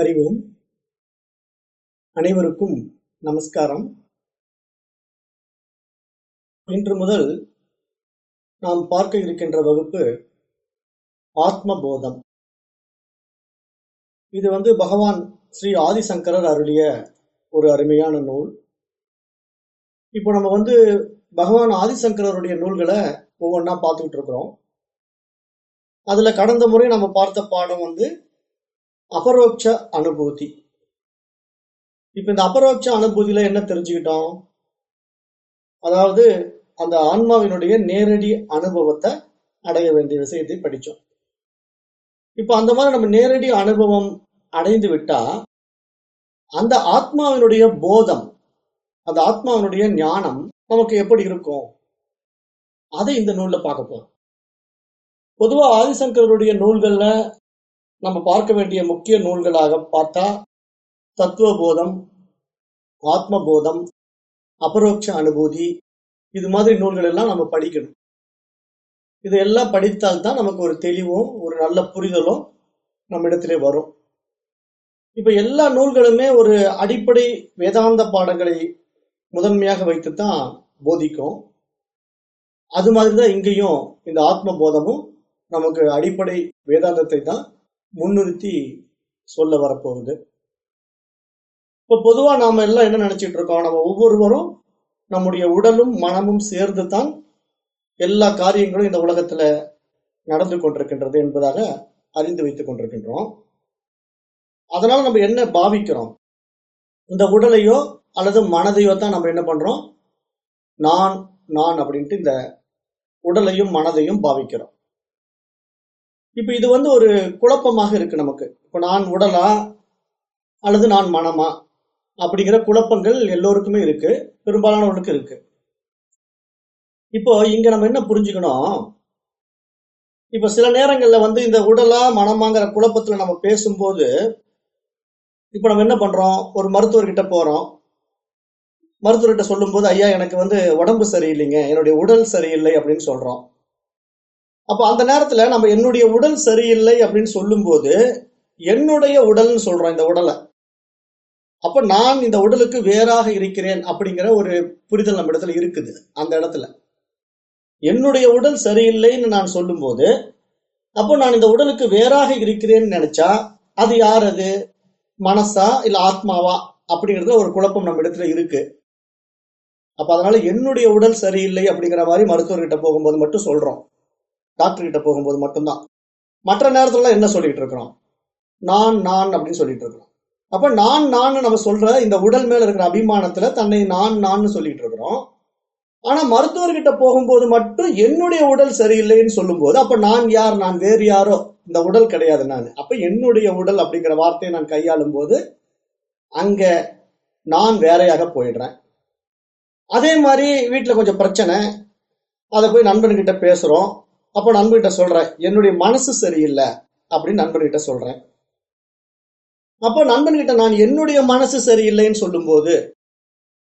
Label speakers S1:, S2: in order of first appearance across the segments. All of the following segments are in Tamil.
S1: அறிவோம். அனைவருக்கும் நமஸ்காரம். இன்று முதல் நாம் பார்க்க இருக்கின்ற வகுப்பு ஆத்மபோதம். இது வந்து பகவான் ஸ்ரீ ஆதிசங்கரர் அருளிய ஒரு அருமையான நூல். இப்போ நம்ம வந்து பகவான் ஆதிசங்கரருடைய நூல்களை ஒவ்வொன்றா பார்த்துக்கிட்டு இருக்கிறோம். அதுல கடந்த முறை நம்ம பார்த்த பாடம் வந்து அபரோட்ச அனுபூதி. இப்ப இந்த அபரோட்ச அனுபூதியில என்ன தெரிஞ்சுக்கிட்டோம்? அதாவது அந்த ஆன்மாவினுடைய நேரடி அனுபவத்தை அடைய வேண்டிய விஷயத்தை படிச்சோம். இப்ப அந்த மாதிரி நம்ம நேரடி அனுபவம் அடைந்து விட்டா அந்த ஆத்மாவினுடைய போதம் அந்த ஆத்மாவினுடைய ஞானம் நமக்கு எப்படி இருக்கும்? அதை இந்த நூல்ல பார்க்க போறோம். பொதுவா ஆதிசங்கருடைய நூல்கள்ல நம்ம பார்க்க வேண்டிய முக்கிய நூல்களாக பார்த்தா தத்துவபோதம் ஆத்மபோதம் அபரோட்ச அனுபூதி இது மாதிரி நூல்கள் எல்லாம் நம்ம படிக்கணும். இதையெல்லாம் படித்தால்தான் நமக்கு ஒரு தெளிவும் ஒரு நல்ல புரிதலும் நம்ம இடத்திலே வரும். இப்ப எல்லா நூல்களுமே ஒரு அடிப்படை வேதாந்த பாடங்களை முதன்மையாக வைத்துத்தான் போதிக்கும். அது மாதிரிதான் இங்கேயும் இந்த ஆத்ம போதமும் நமக்கு அடிப்படை வேதாந்தத்தை தான் முன்னிறுத்தி சொல்ல வரப்போகுது. இப்போ பொதுவாக நாம எல்லாம் என்ன நினச்சிட்டு இருக்கோம்? நம்ம ஒவ்வொருவரும் நம்முடைய உடலும் மனமும் சேர்ந்து தான் எல்லா காரியங்களும் இந்த உலகத்துல நடந்து கொண்டிருக்கின்றது என்பதாக அறிந்து வைத்துக் கொண்டிருக்கின்றோம். அதனால் நம்ம என்ன பாவிக்கிறோம்? இந்த உடலையோ அல்லது மனதையோ தான் நம்ம என்ன பண்றோம்? நான் நான் அப்படின்ட்டு இந்த உடலையும் மனதையும் பாவிக்கிறோம். இப்ப இது வந்து ஒரு குழப்பமாக இருக்கு நமக்கு. இப்ப நான் உடலா அல்லது நான் மனமா அப்படிங்கிற குழப்பங்கள் எல்லோருக்குமே இருக்கு. பெரும்பாலானவர்களுக்கு இருக்கு. இப்போ இங்க நம்ம என்ன புரிஞ்சுக்கணும்? இப்ப சில நேரங்கள்ல வந்து இந்த உடலா மனமாங்கிற குழப்பத்துல நம்ம பேசும்போது இப்ப நம்ம என்ன பண்றோம்? ஒரு மருத்துவர்கிட்ட போறோம். மருத்துவர்கிட்ட சொல்லும்போது ஐயா எனக்கு வந்து உடம்பு சரியில்லைங்க. என்னுடைய உடல் சரியில்லை அப்படின்னு சொல்றோம். அப்போ அந்த நேரத்துல நம்ம என்னுடைய உடல் சரியில்லை அப்படின்னு சொல்லும்போது என்னுடைய உடல்னு சொல்றோம் இந்த உடலை. அப்ப நான் இந்த உடலுக்கு வேறாக இருக்கிறேன் அப்படிங்கிற ஒரு புரிதல் நம்ம இடத்துல இருக்குது அந்த இடத்துல. என்னுடைய உடல் சரியில்லைன்னு நான் சொல்லும்போது அப்போ நான் இந்த உடலுக்கு வேறாக இருக்கிறேன்னு நினைச்சா அது யார் அது? மனசா இல்ல ஆத்மாவா? அப்படிங்கிறதுல ஒரு குழப்பம் நம்ம இடத்துல இருக்கு. அப்ப அதனால என்னுடைய உடல் சரியில்லை அப்படிங்கிற மாதிரி மருத்துவர்கிட்ட போகும்போது மட்டும் சொல்றோம். டாக்டர் கிட்ட போகும்போது மட்டும்தான். மற்ற நேரத்துல என்ன சொல்லிட்டு இருக்கிறோம்? நான் நான் அப்படின்னு சொல்லிட்டு இருக்கிறோம். அப்ப நான் நான் நம்ம சொல்ற இந்த உடல் மேல இருக்கிற அபிமானத்துல தன்னை நான் நான் சொல்லிட்டு இருக்கிறோம். ஆனா மருத்துவர்கிட்ட போகும்போது மட்டும் என்னுடைய உடல் சரியில்லைன்னு சொல்லும்போது அப்ப நான் யார் நான் வேறு யாரோ? இந்த உடல் கிடையாது நான். அப்ப என்னுடைய உடல் அப்படிங்கிற வார்த்தையை நான் கையாளும் போது அங்க நான் வேறையாக போயிடுறேன். அதே மாதிரி வீட்டுல கொஞ்சம் பிரச்சனை. அதை போய் நண்பன்கிட்ட பேசுறோம். அப்போ நண்பர்கிட்ட சொல்றேன் என்னுடைய மனசு சரியில்லை அப்படின்னு நண்பன்கிட்ட சொல்றேன். அப்போ நண்பன்கிட்ட நான் என்னுடைய மனசு சரியில்லைன்னு சொல்லும்போது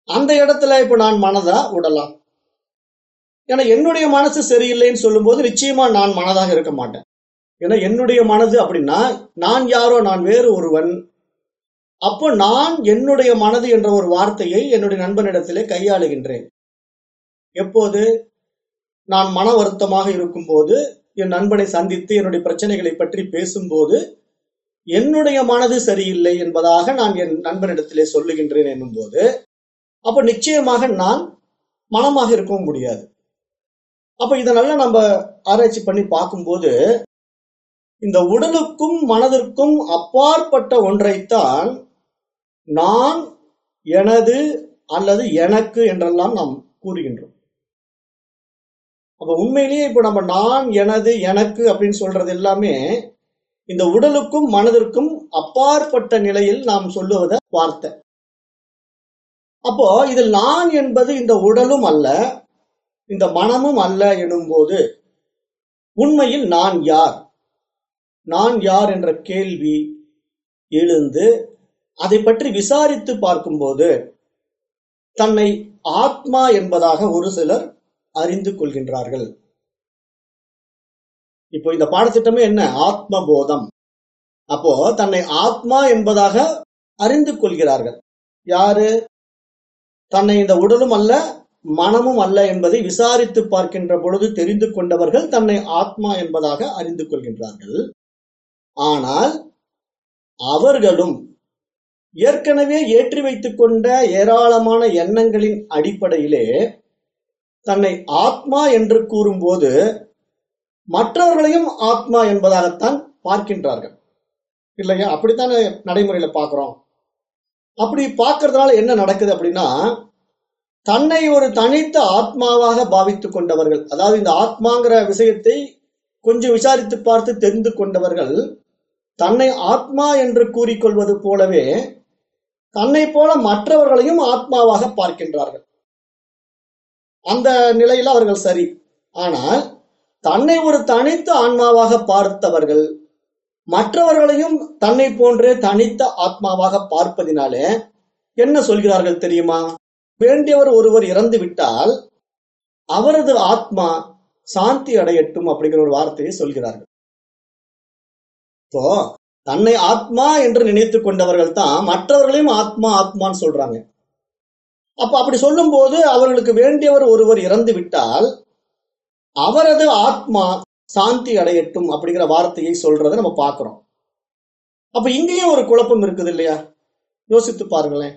S1: அந்த இடத்துல இப்போ நான் மனதா உடலா? ஏன்னா என்னுடைய மனசு சரியில்லைன்னு சொல்லும்போது நிச்சயமா நான் மனதாக இருக்க மாட்டேன். ஏன்னா என்னுடைய மனது அப்படின்னா நான் யாரோ நான் வேறு ஒருவன். அப்போ நான் என்னுடைய மனது என்ற ஒரு வார்த்தையை என்னுடைய நண்பனிடத்திலே கையாளுகின்றேன். எப்போது? நான் மன வருத்தமாக இருக்கும்போது என் நண்பனை சந்தித்து என்னுடைய பிரச்சனைகளை பற்றி பேசும்போது என்னுடைய மனது சரியில்லை என்பதாக நான் என் நண்பனிடத்திலே சொல்லுகின்றேன் என்னும்போது அப்ப நிச்சயமாக நான் மனமாக இருக்கவும் முடியாது. அப்ப இதனால நம்ம ஆராய்ச்சி பண்ணி பார்க்கும்போது இந்த உடலுக்கும் மனதிற்கும் அப்பாற்பட்ட ஒன்றைத்தான் நான் எனது அல்லது எனக்கு என்றெல்லாம் நாம் கூறுகின்றோம். அப்ப உண்மையிலேயே இப்ப நம்ம நான் எனது எனக்கு அப்படின்னு சொல்றது எல்லாமே இந்த உடலுக்கும் மனதிற்கும் அப்பாற்பட்ட நிலையில் நாம் சொல்லுவத வார்த்தை. அப்போ இதில் நான் என்பது இந்த உடலும் அல்ல இந்த மனமும் அல்ல எனும்போது உண்மையில் நான் யார்? நான் யார் என்ற கேள்வி எழுந்து அதை பற்றி விசாரித்து பார்க்கும்போது தன்னை ஆத்மா என்பதாக ஒரு சிலர் அறிந்து கொள்கின்றார்கள் இப்போ இந்த பாடத்திட்டமே என்ன? ஆத்ம போதம் அப்போ தன்னை ஆத்மா என்பதாக அறிந்து கொள்கிறார்கள் யாரு? தன்னை இந்த உடலும் அல்ல மனமும் அல்ல என்பதை விசாரித்து பார்க்கின்ற பொழுது தெரிந்து கொண்டவர்கள் தன்னை ஆத்மா என்பதாக அறிந்து கொள்கின்றார்கள் ஆனால் அவர்களும் ஏற்கனவே ஏற்றி வைத்துக் கொண்ட ஏராளமான எண்ணங்களின் அடிப்படையிலே தன்னை ஆத்மா என்று கூறும்போது மற்றவர்களையும் ஆத்மா என்பதாகத்தான் பார்க்கின்றார்கள். இல்லையா? அப்படித்தானே நடைமுறையில பார்க்கிறோம். அப்படி பார்க்கறதுனால என்ன நடக்குது அப்படின்னா தன்னை ஒரு தனித்த ஆத்மாவாக பாவித்து கொண்டவர்கள் அதாவது இந்த ஆத்மாங்கிற விஷயத்தை கொஞ்சம் விசாரித்து பார்த்து தெரிந்து கொண்டவர்கள் தன்னை ஆத்மா என்று கூறிக்கொள்வது போலவே தன்னை போல மற்றவர்களையும் ஆத்மாவாக பார்க்கின்றார்கள். அந்த நிலையில் அவர்கள் சரி. ஆனால் தன்னை ஒரு தனித்த ஆன்மாவாக பார்த்தவர்கள் மற்றவர்களையும் தன்னை போன்றே தனித்த ஆத்மாவாக பார்ப்பதினாலே என்ன சொல்கிறார்கள் தெரியுமா? வேண்டியவர் ஒருவர் இறந்து விட்டால் அவரது ஆத்மா சாந்தி அடையட்டும் அப்படிங்கிற ஒரு வார்த்தையை சொல்கிறார்கள். இப்போ தன்னை ஆத்மா என்று நினைத்து கொண்டவர்கள் தான் மற்றவர்களையும் ஆத்மா ஆத்மான்னு சொல்றாங்க. அப்ப அப்படி சொல்லும் போது அவர்களுக்கு வேண்டியவர் ஒருவர் இறந்து விட்டால் அவரது ஆத்மா சாந்தி அடையட்டும் அப்படிங்கிற வார்த்தையை சொல்றதை நம்ம பார்க்கிறோம். அப்ப இங்கேயும் ஒரு குழப்பம் இருக்குது இல்லையா? யோசித்து பாருங்களேன்.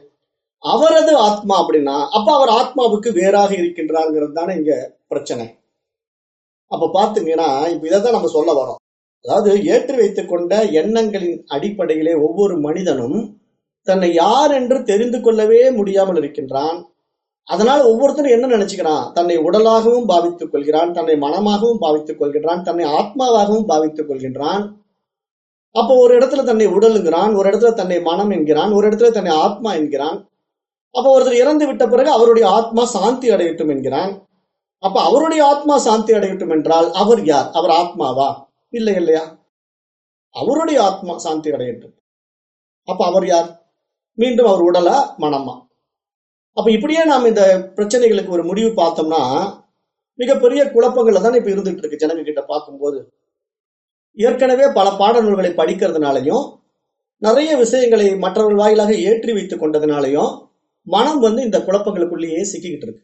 S1: அவரது ஆத்மா அப்படின்னா அப்ப அவர் ஆத்மாவுக்கு வேறாக இருக்கின்றாருங்கிறது தானே இங்க பிரச்சனை. அப்ப பாத்தீங்கன்னா இப்ப இதைதான் நம்ம சொல்ல வரோம். அதாவது ஏற்றி வைத்துக் கொண்ட எண்ணங்களின் அடிப்படையிலே ஒவ்வொரு மனிதனும் தன்னை யார் என்று தெரிந்து கொள்ளவே முடியாமல் இருக்கின்றான். அதனால் ஒவ்வொருத்தரும் என்ன நினைச்சுக்கிறான்? தன்னை உடலாகவும் பாவித்துக் கொள்கிறான் தன்னை மனமாகவும் பாவித்துக் கொள்கின்றான் தன்னை ஆத்மாவாகவும் பாவித்துக் கொள்கின்றான். அப்போ ஒரு இடத்துல தன்னை உடலுங்கிறான் ஒரு இடத்துல தன்னை மனம் என்கிறான் ஒரு இடத்துல தன்னை ஆத்மா என்கிறான். அப்போ ஒருத்தர் இறந்து விட்ட பிறகு அவருடைய ஆத்மா சாந்தி அடையட்டும் என்கிறான். அப்ப அவருடைய ஆத்மா சாந்தி அடையட்டும் என்றால் அவர் யார்? அவர் ஆத்மாவா? இல்லை இல்லையா? அவருடைய ஆத்மா சாந்தி அடையட்டும். அப்ப அவர் யார்? மீண்டும் அவர் உடலா மனமா? அப்ப இப்படியே நாம் இந்த பிரச்சனைகளுக்கு ஒரு முடிவு பார்த்தோம்னா மிகப்பெரிய குழப்பங்கள்ல தானே இப்ப இருந்துட்டு இருக்கு ஜனங்க கிட்ட பார்க்கும்போது. ஏற்கனவே பல பாடநூல்களை படிக்கிறதுனாலையும் நிறைய விஷயங்களை மற்றவர்கள் வாயிலாக ஏற்றி வைத்துக் கொண்டதுனாலையும் மனம் வந்து இந்த குழப்பங்களுக்குள்ளேயே சிக்கிக்கிட்டு இருக்கு.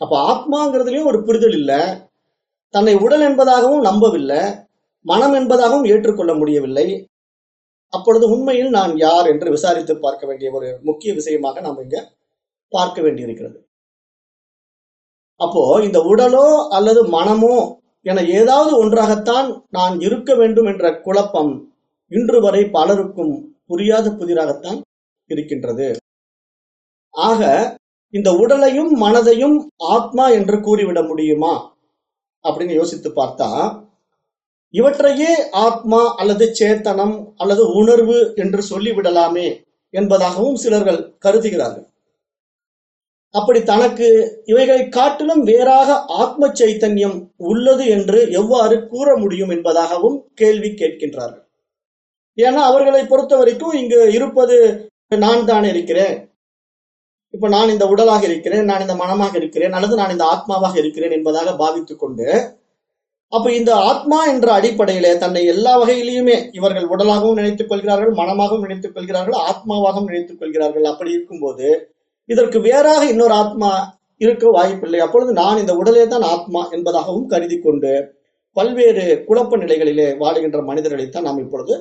S1: அப்ப ஆத்மாங்கிறதுலயும் ஒரு புரிதல் இல்லை. தன்னை உடல் என்பதாகவும் நம்பவில்லை. மனம் என்பதாகவும் ஏற்றுக்கொள்ள முடியவில்லை. அப்பொழுது உண்மையில் நான் யார் என்று விசாரித்து பார்க்க வேண்டிய ஒரு முக்கிய விஷயமாக நாம் இங்க பார்க்க வேண்டியிருக்கிறது. அப்போ இந்த உடலோ அல்லது மனமோ என ஏதாவது ஒன்றாகத்தான் நான் இருக்க வேண்டும் என்ற குழப்பம் இன்று வரை பலருக்கும் புரியாத புதிராகத்தான் இருக்கின்றது. ஆக இந்த உடலையும் மனதையும் ஆத்மா என்று கூறிவிட முடியுமா? அப்படின்னு யோசித்து பார்த்தா இவற்றையே ஆத்மா அல்லது சேத்தனம் அல்லது உணர்வு என்று சொல்லிவிடலாமே என்பதாகவும் சிலர்கள் கருதுகிறார்கள். அப்படி தனக்கு இவைகளை காட்டிலும் வேறாக ஆத்ம சைத்தன்யம் உள்ளது என்று எவ்வாறு கூற முடியும் என்பதாகவும் கேள்வி கேட்கின்றார்கள். ஏன்னா அவர்களை பொறுத்த வரைக்கும் இங்கு இருப்பது நான் தான் இருக்கிறேன். இப்ப நான் இந்த உடலாக இருக்கிறேன் நான் இந்த மனமாக இருக்கிறேன் அல்லது நான் இந்த ஆத்மாவாக இருக்கிறேன் என்பதாக பாவித்துக் கொண்டு அப்ப இந்த ஆத்மா என்ற அடிப்படையிலே தன்னை எல்லா வகையிலையுமே இவர்கள் உடலாகவும் நினைத்துக் கொள்கிறார்கள் மனமாகவும் நினைத்துக் கொள்கிறார்கள் ஆத்மாவாகவும் நினைத்துக் கொள்கிறார்கள். அப்படி இருக்கும்போது இதற்கு வேறாக இன்னொரு ஆத்மா இருக்க வாய்ப்பில்லை. அப்பொழுது நான் இந்த உடலே தான் ஆத்மா என்பதாகவும் கருதி கொண்டு பல்வேறு குழப்ப நிலைகளிலே வாழுகின்ற மனிதர்களைத்தான் நாம் இப்பொழுது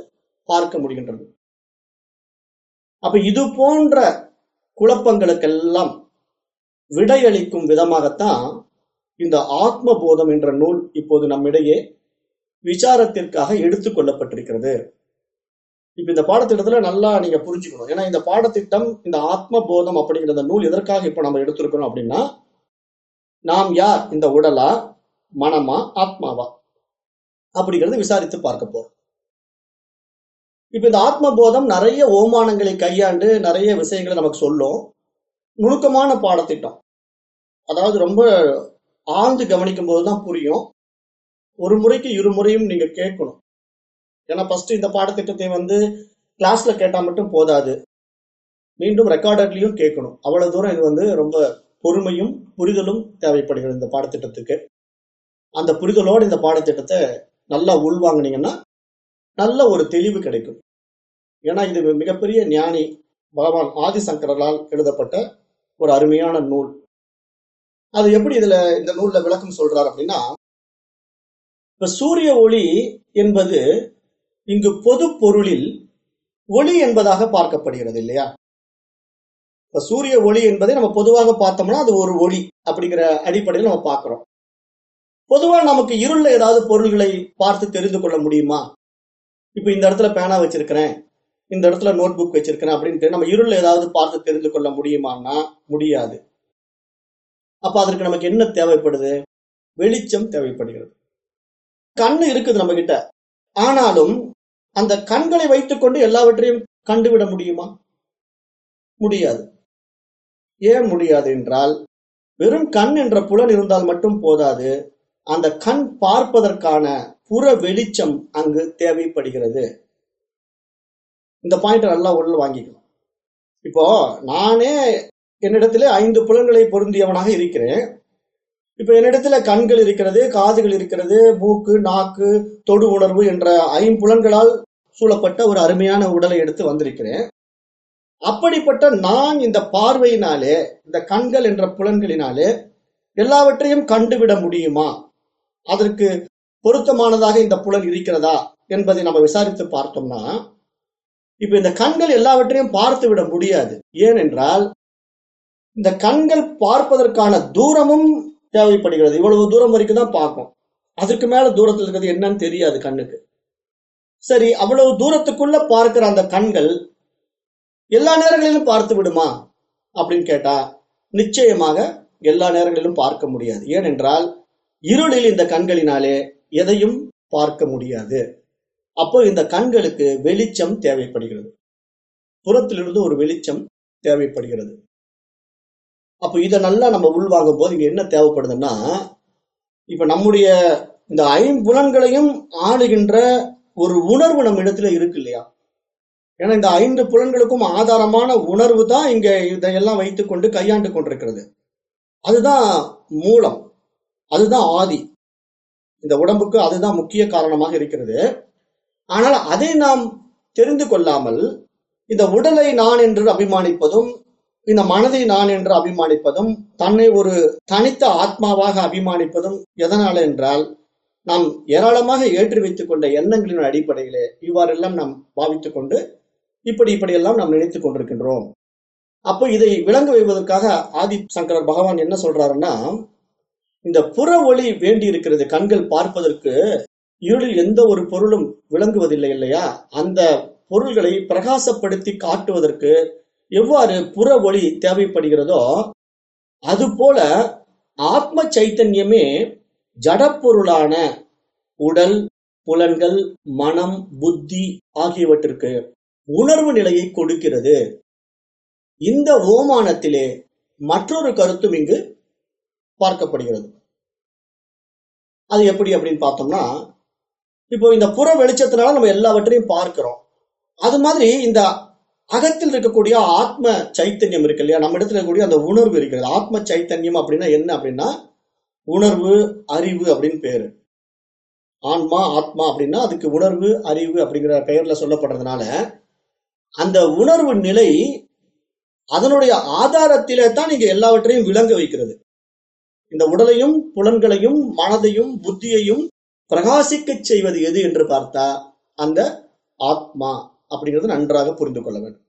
S1: பார்க்க முடிகின்றது. அப்ப இது போன்ற குழப்பங்களுக்கெல்லாம் விடையளிக்கும் விதமாகத்தான் இந்த ஆத்ம போதம் என்ற நூல் இப்போது நம்மிடையே விசாரத்திற்காக எடுத்துக் கொள்ளப்பட்டிருக்கிறது. இப்ப இந்த பாடத்திட்டத்துல நல்லா நீங்க புரிஞ்சுக்கணும். ஏன்னா இந்த பாடத்திட்டம் இந்த ஆத்ம போதம் அப்படிங்கிற நூல் எதற்காக இப்ப நம்ம எடுத்திருக்கிறோம் அப்படின்னா நாம் யார்? இந்த உடலா? மனமா? ஆத்மாவா? அப்படிங்கிறது விசாரித்து பார்க்க போறோம். இப்ப இந்த ஆத்ம போதம் நிறைய ஓமானங்களை கையாண்டு நிறைய விஷயங்களை நமக்கு சொல்லும் நுணுக்கமான பாடத்திட்டம். அதாவது ரொம்ப ஆழ்ந்து கவனிக்கும் போதுதான் புரியும். ஒரு முறைக்கு இரு முறையும் நீங்க கேட்கணும். ஏன்னா ஃபர்ஸ்ட் இந்த பாடத்திட்டத்தை வந்து கிளாஸ்ல கேட்டா மட்டும் போதாது. மீண்டும் ரெக்கார்டர்லயும் கேட்கணும். அவ்வளவு தூரம் இது வந்து ரொம்ப பொறுமையும் புரிதலும் தேவைப்படுகிறது இந்த பாடத்திட்டத்துக்கு. அந்த புரிதலோடு இந்த பாடத்திட்டத்தை நல்லா உள்வாங்கினீங்கன்னா நல்ல ஒரு தெளிவு கிடைக்கும். ஏன்னா இது மிகப்பெரிய ஞானி பகவான் ஆதிசங்கரால் எழுதப்பட்ட ஒரு அருமையான நூல். அது எப்படி இதுல இந்த நூல்ல விளக்கம் சொல்றார் அப்படின்னா இப்ப சூரிய ஒளி என்பது இங்கு பொது பொருளில் ஒளி என்பதாக பார்க்கப்படுகிறது இல்லையா? இப்ப சூரிய ஒளி என்பதை நம்ம பொதுவாக பார்த்தோம்னா அது ஒரு ஒளி அப்படிங்கிற அடிப்படையில் நம்ம பார்க்கிறோம். பொதுவா நமக்கு இருள்ல ஏதாவது பொருள்களை பார்த்து தெரிந்து கொள்ள முடியுமா? இப்ப இந்த இடத்துல பேனா வச்சிருக்கிறேன் இந்த இடத்துல நோட் புக் வச்சிருக்கிறேன் அப்படின்ட்டு நம்ம இருள்ல ஏதாவது பார்த்து தெரிந்து கொள்ள முடியுமான்னா முடியாது. அப்ப அதற்கு நமக்கு என்ன தேவைப்படுது? வெளிச்சம் தேவைப்படுகிறது. கண்ணு இருக்குது நம்ம கிட்ட ஆனாலும் அந்த கண்களை வைத்துக்கொண்டு எல்லாவற்றையும் கண்டுவிட முடியுமா? முடியாது. ஏன் முடியாது என்றால் வெறும் கண் என்ற புலன் இருந்தால் மட்டும் போதாது அந்த கண் பார்ப்பதற்கான புற வெளிச்சம் அங்கு தேவைப்படுகிறது. இந்த பாயிண்ட் நல்லா உள்ள வாங்கிக்கலாம் இப்போ நானே என்னிடத்திலே ஐந்து புலன்களை பொருந்தியவனாக இருக்கிறேன். இப்ப என்னிடத்துல கண்கள் இருக்கிறது காதுகள் இருக்கிறது மூக்கு நாக்கு தொடு உணர்வு என்ற ஐம்புலன்களால் சூழப்பட்ட ஒரு அருமையான உடலை எடுத்து வந்திருக்கிறேன். அப்படிப்பட்ட நான் இந்த பார்வையினாலே இந்த கண்கள் என்ற புலன்களினாலே எல்லாவற்றையும் கண்டுவிட முடியுமா? அதற்கு பொருத்தமானதாக இந்த புலன் இருக்கிறதா என்பதை நம்ம விசாரித்து பார்த்தோம்னா இப்ப இந்த கண்கள் எல்லாவற்றையும் பார்த்து விட முடியாது. ஏனென்றால் இந்த கண்கள் பார்ப்பதற்கான தூரமும் தேவைப்படுகிறது. இவ்வளவு தூரம் வரைக்கும் தான் பார்க்கும். அதுக்கு மேல தூரத்தில் இருக்கிறது என்னன்னு தெரியாது கண்ணுக்கு. சரி அவ்வளவு தூரத்துக்குள்ள பார்க்கிற அந்த கண்கள் எல்லா நேரங்களிலும் பார்த்து விடுமா அப்படின்னு கேட்டா நிச்சயமாக எல்லா நேரங்களிலும் பார்க்க முடியாது. ஏனென்றால் இருளில் இந்த கண்களினாலே எதையும் பார்க்க முடியாது. அப்போ இந்த கண்களுக்கு வெளிச்சம் தேவைப்படுகிறது. புறத்திலிருந்து ஒரு வெளிச்சம் தேவைப்படுகிறது. அப்போ இதை நல்லா நம்ம உள்வாங்கும் போது இங்க என்ன தேவைப்படுதுன்னா இப்ப நம்முடைய இந்த ஐம்புலன்களையும் ஆளுகின்ற ஒரு உணர்வு நம்ம இடத்துல இருக்கு இல்லையா? ஏன்னா இந்த ஐந்து புலன்களுக்கும் ஆதாரமான உணர்வு தான் இங்க இதையெல்லாம் வைத்துக்கொண்டு கையாண்டு கொண்டிருக்கிறது. அதுதான் மூலம். அதுதான் ஆதி. இந்த உடம்புக்கு அதுதான் முக்கிய காரணமாக இருக்கிறது. ஆனால் அதை நாம் தெரிந்து கொள்ளாமல் இந்த உடலை நான் என்று அபிமானிப்பதும் இந்த மனதை நான் என்று அபிமானிப்பதும் தன்னை ஒரு தனித்த ஆத்மாவாக அபிமானிப்பதும் எதனால் என்றால் நாம் ஏராளமாக ஏற்றி வைத்துக் கொண்ட எண்ணங்களின் அடிப்படையிலே இவ்வாறெல்லாம் நாம் பாவித்துக் கொண்டு இப்படி இப்படியெல்லாம் நாம் நினைத்துக் கொண்டிருக்கின்றோம். அப்போ இதை விளங்க வைப்பதற்காக ஆதி சங்கரர் பகவான் என்ன சொல்றாருன்னா இந்த புற ஒளி வேண்டி இருக்கிறது கண்கள் பார்ப்பதற்கு இருளில் எந்த ஒரு பொருளும் விளங்குவதில்லை இல்லையா? அந்த பொருள்களை பிரகாசப்படுத்தி காட்டுவதற்கு எவ்வாறு புற ஒளி தேவைப்படுகிறதோ அதுபோல ஆத்ம சைத்தன்யமே ஜடப்பொருளான உடல் புலன்கள் மனம் புத்தி ஆகியவற்றிற்கு உணர்வு நிலையை கொடுக்கிறது. இந்த ஓமானத்திலே மற்றொரு கருத்தும் இங்கு பார்க்கப்படுகிறது. அது எப்படி அப்படின்னு பார்த்தோம்னா இப்போ இந்த புற வெளிச்சத்தினால நம்ம எல்லாவற்றையும் பார்க்கிறோம். அது மாதிரி இந்த அகத்தில் இருக்கக்கூடிய ஆத்ம சைத்தன்யம் இருக்கு இல்லையா? நம்ம இடத்துல இருக்கக்கூடிய அந்த உணர்வு இருக்கிறது. ஆத்ம சைத்தன்யம் அப்படின்னா என்ன அப்படின்னா உணர்வு அறிவு அப்படின்னு பேரு. ஆன்மா ஆத்மா அப்படின்னா அதுக்கு உணர்வு அறிவு அப்படிங்கிற பெயர்ல சொல்லப்படுறதுனால அந்த உணர்வு நிலை அதனுடைய ஆதாரத்திலே தான் நீங்க எல்லாவற்றையும் விளங்க வைக்கிறது. இந்த உடலையும் புலன்களையும் மனதையும் புத்தியையும் பிரகாசிக்க செய்வது எது என்று பார்த்தா அந்த ஆத்மா. அப்படிங்கிறது நன்றாக புரிந்து கொள்ள வேண்டும்.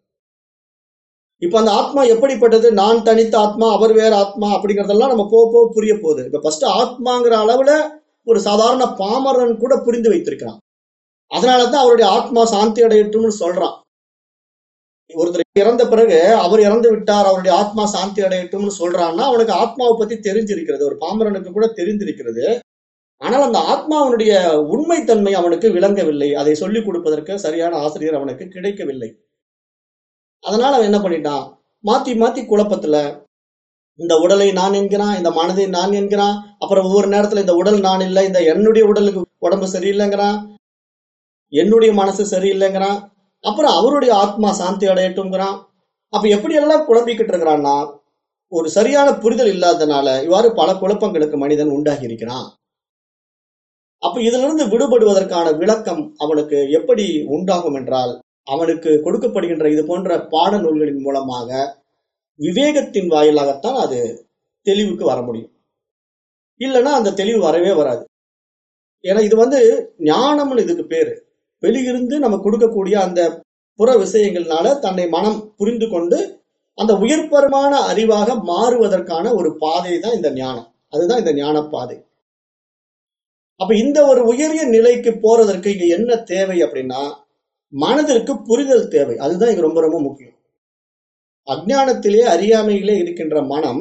S1: இப்ப அந்த ஆத்மா எப்படிப்பட்டது? நான் தனித்த ஆத்மா அவர் வேற ஆத்மா அப்படிங்கறதெல்லாம் நம்ம போக போக புரிய போகுது. இப்ப ஃபர்ஸ்ட் ஆத்மாங்கிற அளவுல ஒரு சாதாரண பாமரன் கூட புரிந்து வைத்திருக்கிறான். அதனாலதான் அவருடைய ஆத்மா சாந்தி அடையட்டும்னு சொல்றான். ஒருத்தர் இறந்த பிறகு அவர் இறந்து விட்டார் அவருடைய ஆத்மா சாந்தி அடையட்டும்னு சொல்றான்னா அவனுக்கு ஆத்மாவை பத்தி தெரிஞ்சிருக்கிறது. ஒரு பாமரனுக்கு கூட தெரிந்திருக்கிறது. ஆனால் அந்த ஆத்மாவனுடைய உண்மைத்தன்மை அவனுக்கு விளங்கவில்லை. அதை சொல்லிக் கொடுப்பதற்கு சரியான ஆசிரியர் அவனுக்கு கிடைக்கவில்லை. அதனால அவன் என்ன பண்ணிட்டான்? மாத்தி மாத்தி குழப்பத்துல இந்த உடலை நான் என்கிறான் இந்த மனதை நான் என்கிறான் அப்புறம் ஒவ்வொரு நேரத்துல இந்த உடல் நான் இல்லை இந்த என்னுடைய உடலுக்கு உடம்பு சரியில்லைங்கிறான் என்னுடைய மனசு சரியில்லைங்கிறான் அப்புறம் அவருடைய ஆத்மா சாந்தி அடையட்டும்ங்கிறான். அப்ப எப்படி எல்லாம் குழம்பிக்கிட்டு இருக்கிறான்னா ஒரு சரியான புரிதல் இல்லாதனால இவ்வாறு பல குழப்பங்களுக்கு மனிதன் உண்டாகி இருக்கிறான். அப்ப இதுல இருந்து விடுபடுவதற்கான விளக்கம் அவனுக்கு எப்படி உண்டாகும் என்றால் அவனுக்கு கொடுக்கப்படுகின்ற இது போன்ற பாட நூல்களின் மூலமாக விவேகத்தின் வாயிலாகத்தான் அது தெளிவுக்கு வர முடியும். இல்லைன்னா அந்த தெளிவு வரவே வராது. ஏன்னா இது வந்து ஞானம்னு இதுக்கு பேரு. வெளியிருந்து நம்ம கொடுக்கக்கூடிய அந்த புற விஷயங்கள்னால தன்னை மனம் புரிந்து கொண்டு அந்த உயர்பரமான அறிவாக மாறுவதற்கான ஒரு பாதை தான் இந்த ஞானம். அதுதான் இந்த ஞான பாதை அப்ப இந்த ஒரு உயரிய நிலைக்கு போறதற்கு இங்க என்ன தேவை அப்படின்னா மனதிற்கு புரிதல் தேவை. அதுதான் இங்க ரொம்ப ரொம்ப முக்கியம். அஜானத்திலே அறியாமையிலே இருக்கின்ற மனம்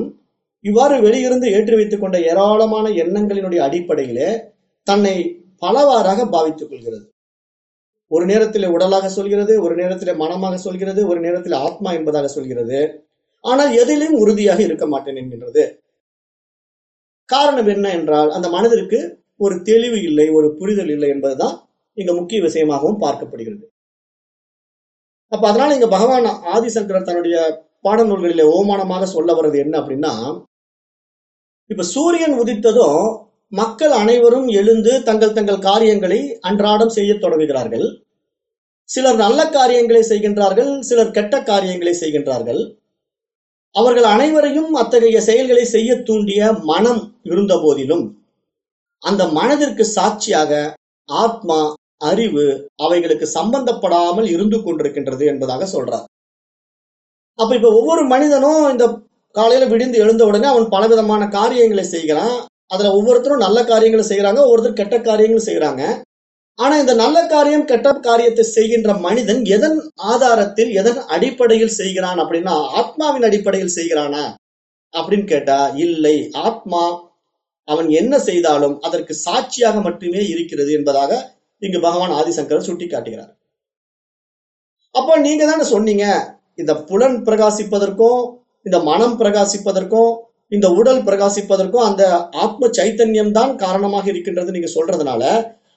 S1: இவ்வாறு வெளியிருந்து ஏற்றி வைத்துக் கொண்ட ஏராளமான எண்ணங்களினுடைய அடிப்படையிலே தன்னை பலவாறாக பாவித்துக் கொள்கிறது. ஒரு நேரத்திலே உடலாக சொல்கிறது ஒரு நேரத்திலே மனமாக சொல்கிறது ஒரு நேரத்தில் ஆத்மா என்பதாக சொல்கிறது. ஆனால் எதிலும் உறுதியாக இருக்க மாட்டேன் என்கின்றது. காரணம் என்ன என்றால் அந்த மனதிற்கு ஒரு தெளிவு இல்லை ஒரு புரிதல் இல்லை என்பதுதான் இங்க முக்கிய விஷயமாகவும் பார்க்கப்படுகிறது. அப்ப அதனால இங்க பகவான் ஆதிசங்கரர் தன்னுடைய பாடநூல்களிலே ஓமானமாக சொல்ல வர்றது என்ன அப்படின்னா இப்ப சூரியன் உதித்ததும் மக்கள் அனைவரும் எழுந்து தங்கள் தங்கள் காரியங்களை அன்றாடம் செய்ய தொடங்குகிறார்கள். சிலர் நல்ல காரியங்களை செய்கின்றார்கள் சிலர் கெட்ட காரியங்களை செய்கின்றார்கள். அவர்கள் அனைவரையும் அத்தகைய செயல்களை செய்ய தூண்டிய மனம் இருந்த போதிலும் அந்த மனதிற்கு சாட்சியாக ஆத்மா அறிவு அவைகளுக்கு சம்பந்தப்படாமல் இருந்து கொண்டிருக்கின்றது என்பதாக சொல்றார். அப்ப இப்ப ஒவ்வொரு மனிதனும் இந்த காலையில விடிந்து எழுந்த உடனே அவன் பலவிதமான காரியங்களை செய்கிறான். அதுல ஒவ்வொருத்தரும் நல்ல காரியங்களை செய்யறாங்க ஒவ்வொருத்தர் கெட்ட காரியங்களும் செய்யறாங்க ஆனா இந்த நல்ல காரியம் கெட்ட காரியத்தை செய்கின்ற மனிதன் எதன் ஆதாரத்தில் எதன் அடிப்படையில் செய்கிறான் அப்படின்னா ஆத்மாவின் அடிப்படையில் செய்கிறானா அப்படின்னு கேட்டா இல்லை. ஆத்மா அவன் என்ன செய்தாலும் அதற்கு சாட்சியாக மட்டுமே இருக்கிறது என்பதாக இங்கு பகவான் ஆதிசங்கர் சுட்டி காட்டுகிறார் அப்போ நீங்க தானே சொன்னீங்க இந்த புலன் பிரகாசிப்பதற்கும் இந்த மனம் பிரகாசிப்பதற்கும் இந்த உடல் பிரகாசிப்பதற்கும் அந்த ஆத்ம சைத்தன்யம் தான் காரணமாக இருக்கின்றது நீங்க சொல்றதுனால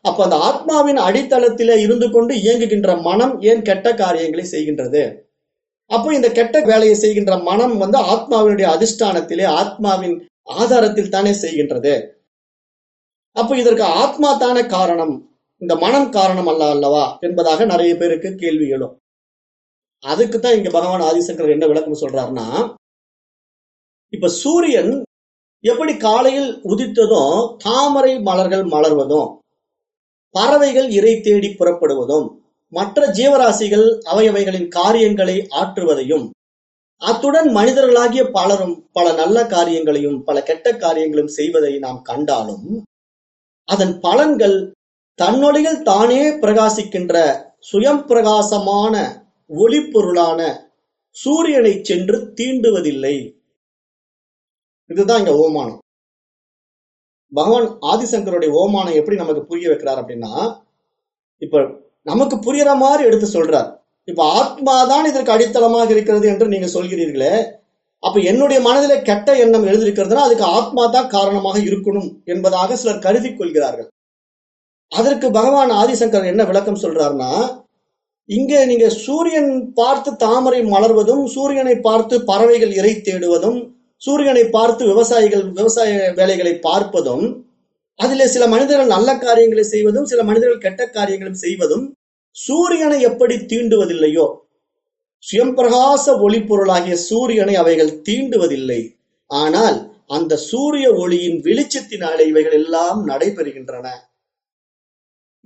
S1: அப்ப அந்த ஆத்மாவின் அடித்தளத்திலே இருந்து கொண்டு இயங்குகின்ற மனம் ஏன் கெட்ட காரியங்களை செய்கின்றது? அப்போ இந்த கெட்ட வேலையை செய்கின்ற மனம் வந்து ஆத்மாவினுடைய அதிஷ்டானத்திலே ஆத்மாவின் ஆதாரத்தில் தானே செய்கின்றது? அப்ப இதற்கு ஆத்மா தானே காரணம்? இந்த மனம் காரணம் அல்ல அல்லவா? என்பதாக நிறைய பேருக்கு கேள்வி எழும். அதுக்கு தான் இங்க பகவான் ஆதிசங்கர் என்ன விளக்கம் சொல்றாருன்னா இப்ப சூரியன் எப்படி காலையில் உதித்ததும் தாமரை மலர்கள் மலர்வதும் பறவைகள் இறை தேடி புறப்படுவதும் மற்ற ஜீவராசிகள் அவையவைகளின் காரியங்களை ஆற்றுவதையும் அத்துடன் மனிதர்களாகிய பலரும் பல நல்ல காரியங்களையும் பல கெட்ட காரியங்களும் செய்வதை நாம் கண்டாலும் அதன் பலன்கள் தன்னொழியில் தானே பிரகாசிக்கின்ற சுயம் பிரகாசமான ஒளிப்பொருளான சூரியனை சென்று தீண்டுவதில்லை. இதுதான் இங்க ஓமானம் பகவான் ஆதிசங்கருடைய ஓமானம் எப்படி நமக்கு புரிய வைக்கிறார் அப்படின்னா இப்ப நமக்கு புரியற மாதிரி எடுத்து சொல்றார். இப்ப ஆத்மாதான் இதற்கு அடித்தளமாக இருக்கிறது என்று நீங்க சொல்கிறீர்களே அப்ப என்னுடைய மனதில கெட்ட எண்ணம் எழுதியிருக்கிறதுனா அதுக்கு ஆத்மா தான் காரணமாக இருக்கணும் என்பதாக சிலர் கருதி கொள்கிறார்கள். அதற்கு பகவான் ஆதிசங்கர் என்ன விளக்கம் சொல்றாருன்னா இங்க நீங்க சூரியன் பார்த்து தாமரை மலர்வதும் சூரியனை பார்த்து பறவைகள் இறை தேடுவதும் சூரியனை பார்த்து விவசாயிகள் விவசாய வேலைகளை பார்ப்பதும் அதிலே சில மனிதர்கள் நல்ல காரியங்களை செய்வதும் சில மனிதர்கள் கெட்ட காரியங்களும் செய்வதும் சூரியனை எப்படி தீண்டுவதில்லையோ சுயம்பிரகாச ஒளி பொருளாகிய சூரியனை அவைகள் தீண்டுவதில்லை. ஆனால் அந்த சூரிய ஒளியின் வெளிச்சத்தினாலே இவைகள் எல்லாம் நடைபெறுகின்றன.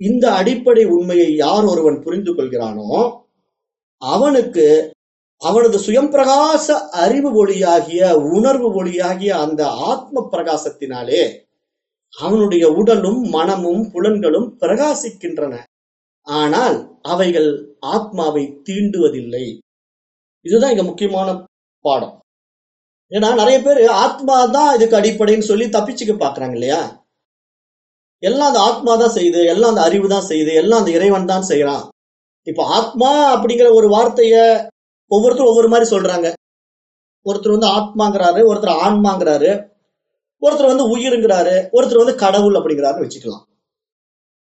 S1: இந்த அடிப்படை உண்மையை யார் ஒருவன் புரிந்து கொள்கிறானோ அவனுக்கு அவனது சுயம்பிரகாச அறிவு ஒளியாகிய உணர்வு ஒளியாகிய அந்த ஆத்ம பிரகாசத்தினாலே அவனுடைய உடலும் மனமும் புலன்களும் பிரகாசிக்கின்றன. ஆனால் அவைகள் ஆத்மாவை தீண்டுவதில்லை. இதுதான் இங்க முக்கியமான பாடம். ஏன்னா நிறைய பேர் ஆத்மா தான் இதுக்கு அடிப்படைன்னு சொல்லி தப்பிச்சுக்க பாக்குறாங்க இல்லையா? எல்லாம் அந்த ஆத்மா தான் செய்யுது எல்லாம் அந்த அறிவு தான் செய்யுது எல்லாம் அந்த இறைவன் தான் செய்யறான் இப்ப ஆத்மா அப்படிங்கிற ஒரு வார்த்தைய ஒவ்வொருத்தரும் ஒவ்வொரு மாதிரி சொல்றாங்க. ஒருத்தர் வந்து ஆத்மாங்கிறாரு ஒருத்தர் ஆன்மாங்கிறாரு ஒருத்தர் வந்து உயிருங்கிறாரு ஒருத்தர் வந்து கடவுள் அப்படிங்கிறாரு வச்சுக்கலாம்.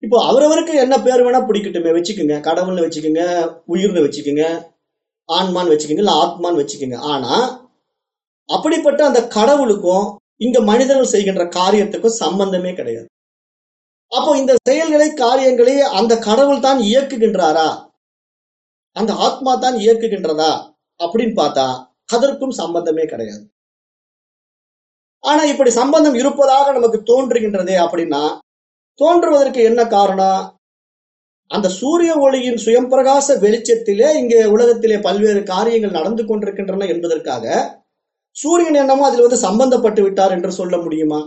S1: இப்போ அவரவருக்கு என்ன பேர் வேணா பிடிக்கட்டுமே வச்சுக்கோங்க. கடவுள்னு வச்சுக்கோங்க உயிர்னு வச்சுக்கோங்க ஆன்மான்னு வச்சுக்கோங்க இல்ல ஆத்மான்னு வச்சுக்கோங்க. ஆனா அப்படிப்பட்ட அந்த கடவுளுக்கும் இங்க மனிதர்கள் செய்கின்ற காரியத்துக்கும் சம்பந்தமே கிடையாது. அப்போ இந்த செயல்களை காரியங்களை அந்த கடவுள் தான் இயக்குகின்றாரா? அந்த ஆத்மா தான் இயக்குகின்றதா? அப்படின்னு பார்த்தா அதற்கும் சம்பந்தமே கிடையாது. ஆனா இப்படி சம்பந்தம் இருப்பதாக நமக்கு தோன்றுகின்றதே அப்படின்னா தோன்றுவதற்கு என்ன காரணம்? அந்த சூரிய ஒளியின் சுயம்பிரகாச வெளிச்சத்திலே இங்கே உலகத்திலே பல்வேறு காரியங்கள் நடந்து கொண்டிருக்கின்றன என்பதற்காக சூரியன் என்னமோ அதில் வந்து சம்பந்தப்பட்டு விட்டார் என்று சொல்ல முடியுமா?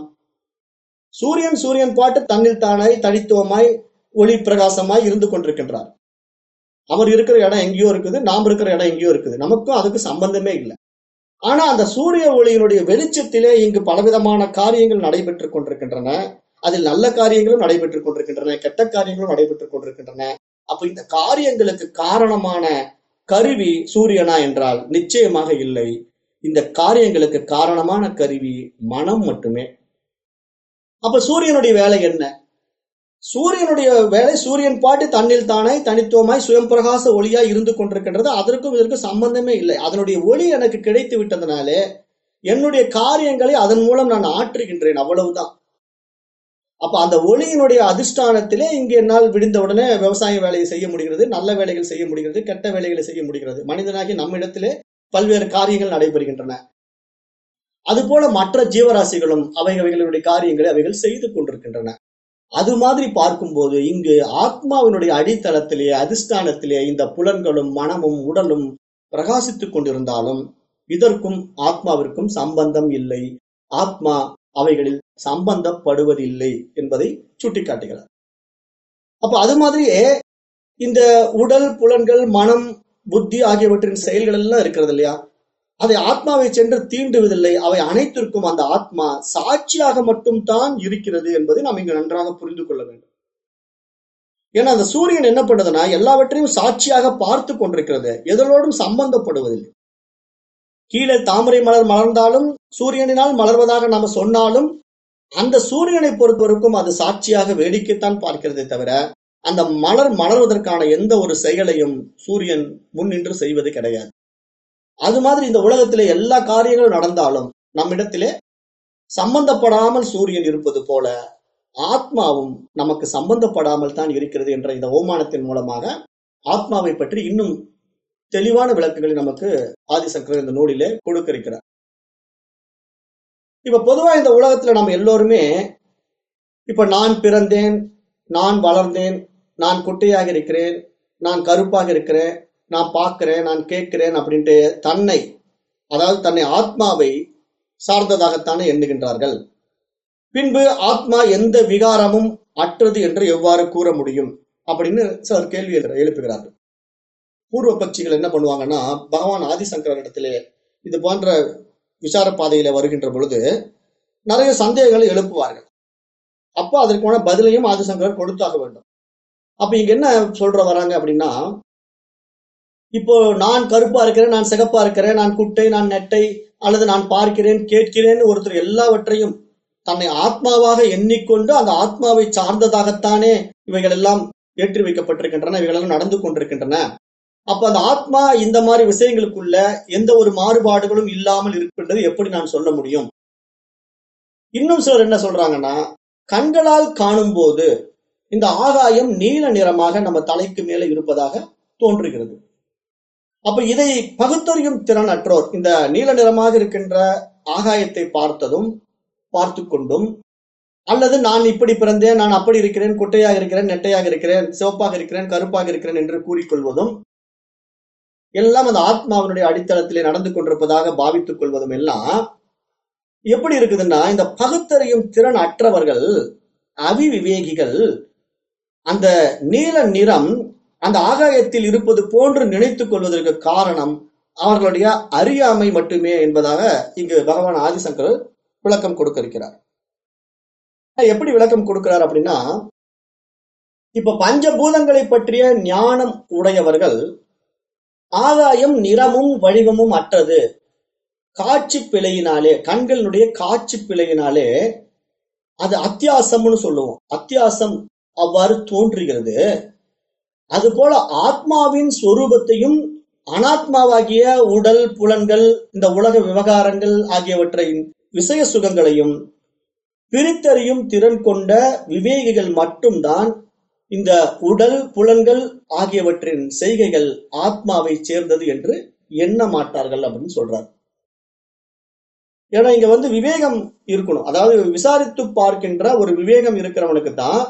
S1: சூரியன் சூரியன் பாட்டு தன்னில் தானாய் தனித்துவமாய் ஒளி பிரகாசமாய் இருந்து கொண்டிருக்கின்றார். அவர் இருக்கிற இடம் எங்கேயோ இருக்குது நாம் இருக்கிற இடம் எங்கேயோ இருக்குது. நமக்கும் அதுக்கு சம்பந்தமே இல்லை. ஆனா அந்த சூரிய ஒளியினுடைய வெளிச்சத்திலே இங்கு பலவிதமான காரியங்கள் நடைபெற்றுக் கொண்டிருக்கின்றன. அதில் நல்ல காரியங்களும் நடைபெற்றுக் கொண்டிருக்கின்றன கெட்ட காரியங்களும் நடைபெற்றுக் கொண்டிருக்கின்றன. அப்ப இந்த காரியங்களுக்கு காரணமான கருவி சூரியனா என்றால் நிச்சயமாக இல்லை. இந்த காரியங்களுக்கு காரணமான கருவி மனம் மட்டுமே. அப்ப சூரியனுடைய வேலை என்ன? சூரியனுடைய வேலை சூரியன் பாட்டு தன்னில் தானே தனித்துவமாய் சுயம்பிரகாச ஒளியா இருந்து கொண்டிருக்கின்றது. அதற்கும் இதற்கும் சம்பந்தமே இல்லை. அதனுடைய ஒளி எனக்கு கிடைத்து விட்டதனாலே என்னுடைய காரியங்களை அதன் மூலம் நான் ஆற்றுகின்றேன். அவ்வளவுதான். அப்ப அந்த ஒளியினுடைய அதிஷ்டானத்திலே இங்கு என்னால் விடுந்த உடனே விவசாய வேலையை செய்ய முடிகிறது நல்ல வேலைகள் செய்ய முடிகிறது கெட்ட வேலைகளை செய்ய முடிகிறது. மனிதனாகி நம்மிடத்திலே பல்வேறு காரியங்கள் நடைபெறுகின்றன. அதுபோல மற்ற ஜீவராசிகளும் அவைகளுடைய காரியங்களை அவைகள் செய்து கொண்டிருக்கின்றன. அது மாதிரி பார்க்கும்போது இங்கு ஆத்மாவினுடைய அடித்தளத்திலே அதிஷ்டானத்திலே இந்த புலன்களும் மனமும் உடலும் பிரகாசித்துக் கொண்டிருந்தாலும் இதற்கும் ஆத்மாவிற்கும் சம்பந்தம் இல்லை. ஆத்மா அவைகளில் சம்பந்தப்படுவதில்லை என்பதை சுட்டிக்காட்டுகிறார். அப்ப அது மாதிரியே இந்த உடல் புலன்கள் மனம் புத்தி ஆகியவற்றின் செயல்கள் எல்லாம் இருக்கிறது இல்லையா? அதை ஆத்மாவை சென்று தீண்டுவதில்லை. அவை அனைத்திற்கும் அந்த ஆத்மா சாட்சியாக மட்டும் தான் இருக்கிறது என்பதை நாம் இங்கு நன்றாக புரிந்து கொள்ள வேண்டும். ஏன்னா அந்த சூரியன் என்ன பண்ணுதுன்னா எல்லாவற்றையும் சாட்சியாக பார்த்து கொண்டிருக்கிறது. எதனோடும் சம்பந்தப்படுவதில்லை. கீழே தாமரை மலர் மலர்ந்தாலும் சூரியனினால் மலர்வதாக நாம சொன்னாலும் அந்த சூரியனை பொறுத்தவரைக்கும் அது சாட்சியாக வேடிக்கைத்தான் பார்க்கிறதே தவிர அந்த மலர் மலர்வதற்கான எந்த ஒரு செயலையும் சூரியன் முன்னின்று செய்வது கிடையாது. அது மாதிரி இந்த உலகத்திலே எல்லா காரியங்களும் நடந்தாலும் நம்மிடத்திலே சம்பந்தப்படாமல் சூரியன் இருப்பது போல ஆத்மாவும் நமக்கு சம்பந்தப்படாமல் தான் இருக்கிறது என்ற இந்த ஓமானத்தின் மூலமாக ஆத்மாவை பற்றி இன்னும் தெளிவான விளக்குகளை நமக்கு ஆதிசங்கர் இந்த நூலிலே கொடுக்க இருக்கிறார் இப்ப பொதுவா இந்த உலகத்துல நம்ம எல்லோருமே இப்ப நான் பிறந்தேன் நான் வளர்ந்தேன் நான் குட்டையாக இருக்கிறேன் நான் கருப்பாக இருக்கிறேன் நான் பார்க்கிறேன் நான் கேட்கிறேன் அப்படின்ட்டு தன்னை அதாவது தன்னை ஆத்மாவை சார்ந்ததாகத்தானே எண்ணுகின்றார்கள். பின்பு ஆத்மா எந்த விகாரமும் அற்றது என்று எவ்வாறு கூற முடியும் அப்படின்னு சிலர் கேள்வி எழுப்புகிறார்கள். பூர்வ பட்சிகள் என்ன பண்ணுவாங்கன்னா பகவான் ஆதிசங்கரர் இடத்திலே இது போன்ற விசார பாதையில வருகின்ற பொழுது நிறைய சந்தேகங்களை எழுப்புவார்கள். அப்போ அதற்கான பதிலையும் ஆதிசங்கரர் கொடுத்தாக வேண்டும். அப்ப இங்க என்ன சொல்ற வராங்க அப்படின்னா இப்போ நான் கருப்பா இருக்கிறேன் நான் சிகப்பா இருக்கிறேன் நான் குட்டை நான் நெட்டை அல்லது நான் பார்க்கிறேன் கேட்கிறேன் ஒருத்தர் எல்லாவற்றையும் தன்னை ஆத்மாவாக எண்ணிக்கொண்டு அந்த ஆத்மாவை சார்ந்ததாகத்தானே இவைகள் எல்லாம் ஏற்றி வைக்கப்பட்டிருக்கின்றன இவைகள் எல்லாம் நடந்து கொண்டிருக்கின்றன. அப்ப அந்த ஆத்மா இந்த மாதிரி விஷயங்களுக்குள்ள எந்த ஒரு மாறுபாடுகளும் இல்லாமல் இருக்கின்றது எப்படி நான் சொல்ல முடியும்? இன்னும் சிலர் என்ன சொல்றாங்கன்னா கண்களால் காணும் போது இந்த ஆகாயம் நீல நிறமாக நம்ம தலைக்கு மேல இருப்பதாக தோன்றுகிறது. அப்ப இதை பகுத்தறியும் திறன் அற்றோர் இந்த நீல நிறமாக இருக்கின்ற ஆகாயத்தை பார்த்ததும் பார்த்து கொண்டும் அல்லது நான் இப்படி பிறந்தேன் நான் அப்படி இருக்கிறேன் குட்டையாக இருக்கிறேன் நெட்டையாக இருக்கிறேன் சிவப்பாக இருக்கிறேன் கருப்பாக இருக்கிறேன் என்று கூறிக்கொள்வதும் எல்லாம் அந்த ஆத்மாவினுடைய அடித்தளத்திலே நடந்து கொண்டிருப்பதாக பாவித்துக் கொள்வதும் எல்லாம் எப்படி இருக்குதுன்னா இந்த பகுத்தறியும் திறன் அற்றவர்கள் அவிவிவேகிகள் அந்த நீல நிறம் அந்த ஆகாயத்தில் இருப்பது போன்று நினைத்துக் கொள்வதற்கு காரணம் அவர்களுடைய அறியாமை மட்டுமே என்பதாக இங்கு பகவான் ஆதிசங்கர் விளக்கம் கொடுக்க இருக்கிறார் எப்படி விளக்கம் கொடுக்கிறார் அப்படின்னா இப்ப பஞ்சபூதங்களை பற்றிய ஞானம் உடையவர்கள் ஆகாயம் நிறமும் வடிவமும் அற்றது. காட்சி பிழையினாலே கண்களினுடைய காட்சி பிழையினாலே அது அத்தியாசம்னு சொல்லுவோம். அத்தியாசம் அவ்வாறு தோன்றுகிறது. அதுபோல ஆத்மாவின் சொரூபத்தையும் அனாத்மாவாகிய உடல் புலன்கள் இந்த உலக விவகாரங்கள் ஆகியவற்றை விஷய சுகங்களையும் பிரித்தறியும் திறன் கொண்ட விவேகிகள் மட்டும்தான் இந்த உடல் புலன்கள் ஆகியவற்றின் செய்கைகள் ஆத்மாவை சேர்ந்தது என்று எண்ண மாட்டார்கள் அப்படின்னு சொல்றார். ஏன்னா இங்க வந்து விவேகம் இருக்கணும். அதாவது விசாரித்து பார்க்கின்ற ஒரு விவேகம் இருக்கிறவனுக்கு தான்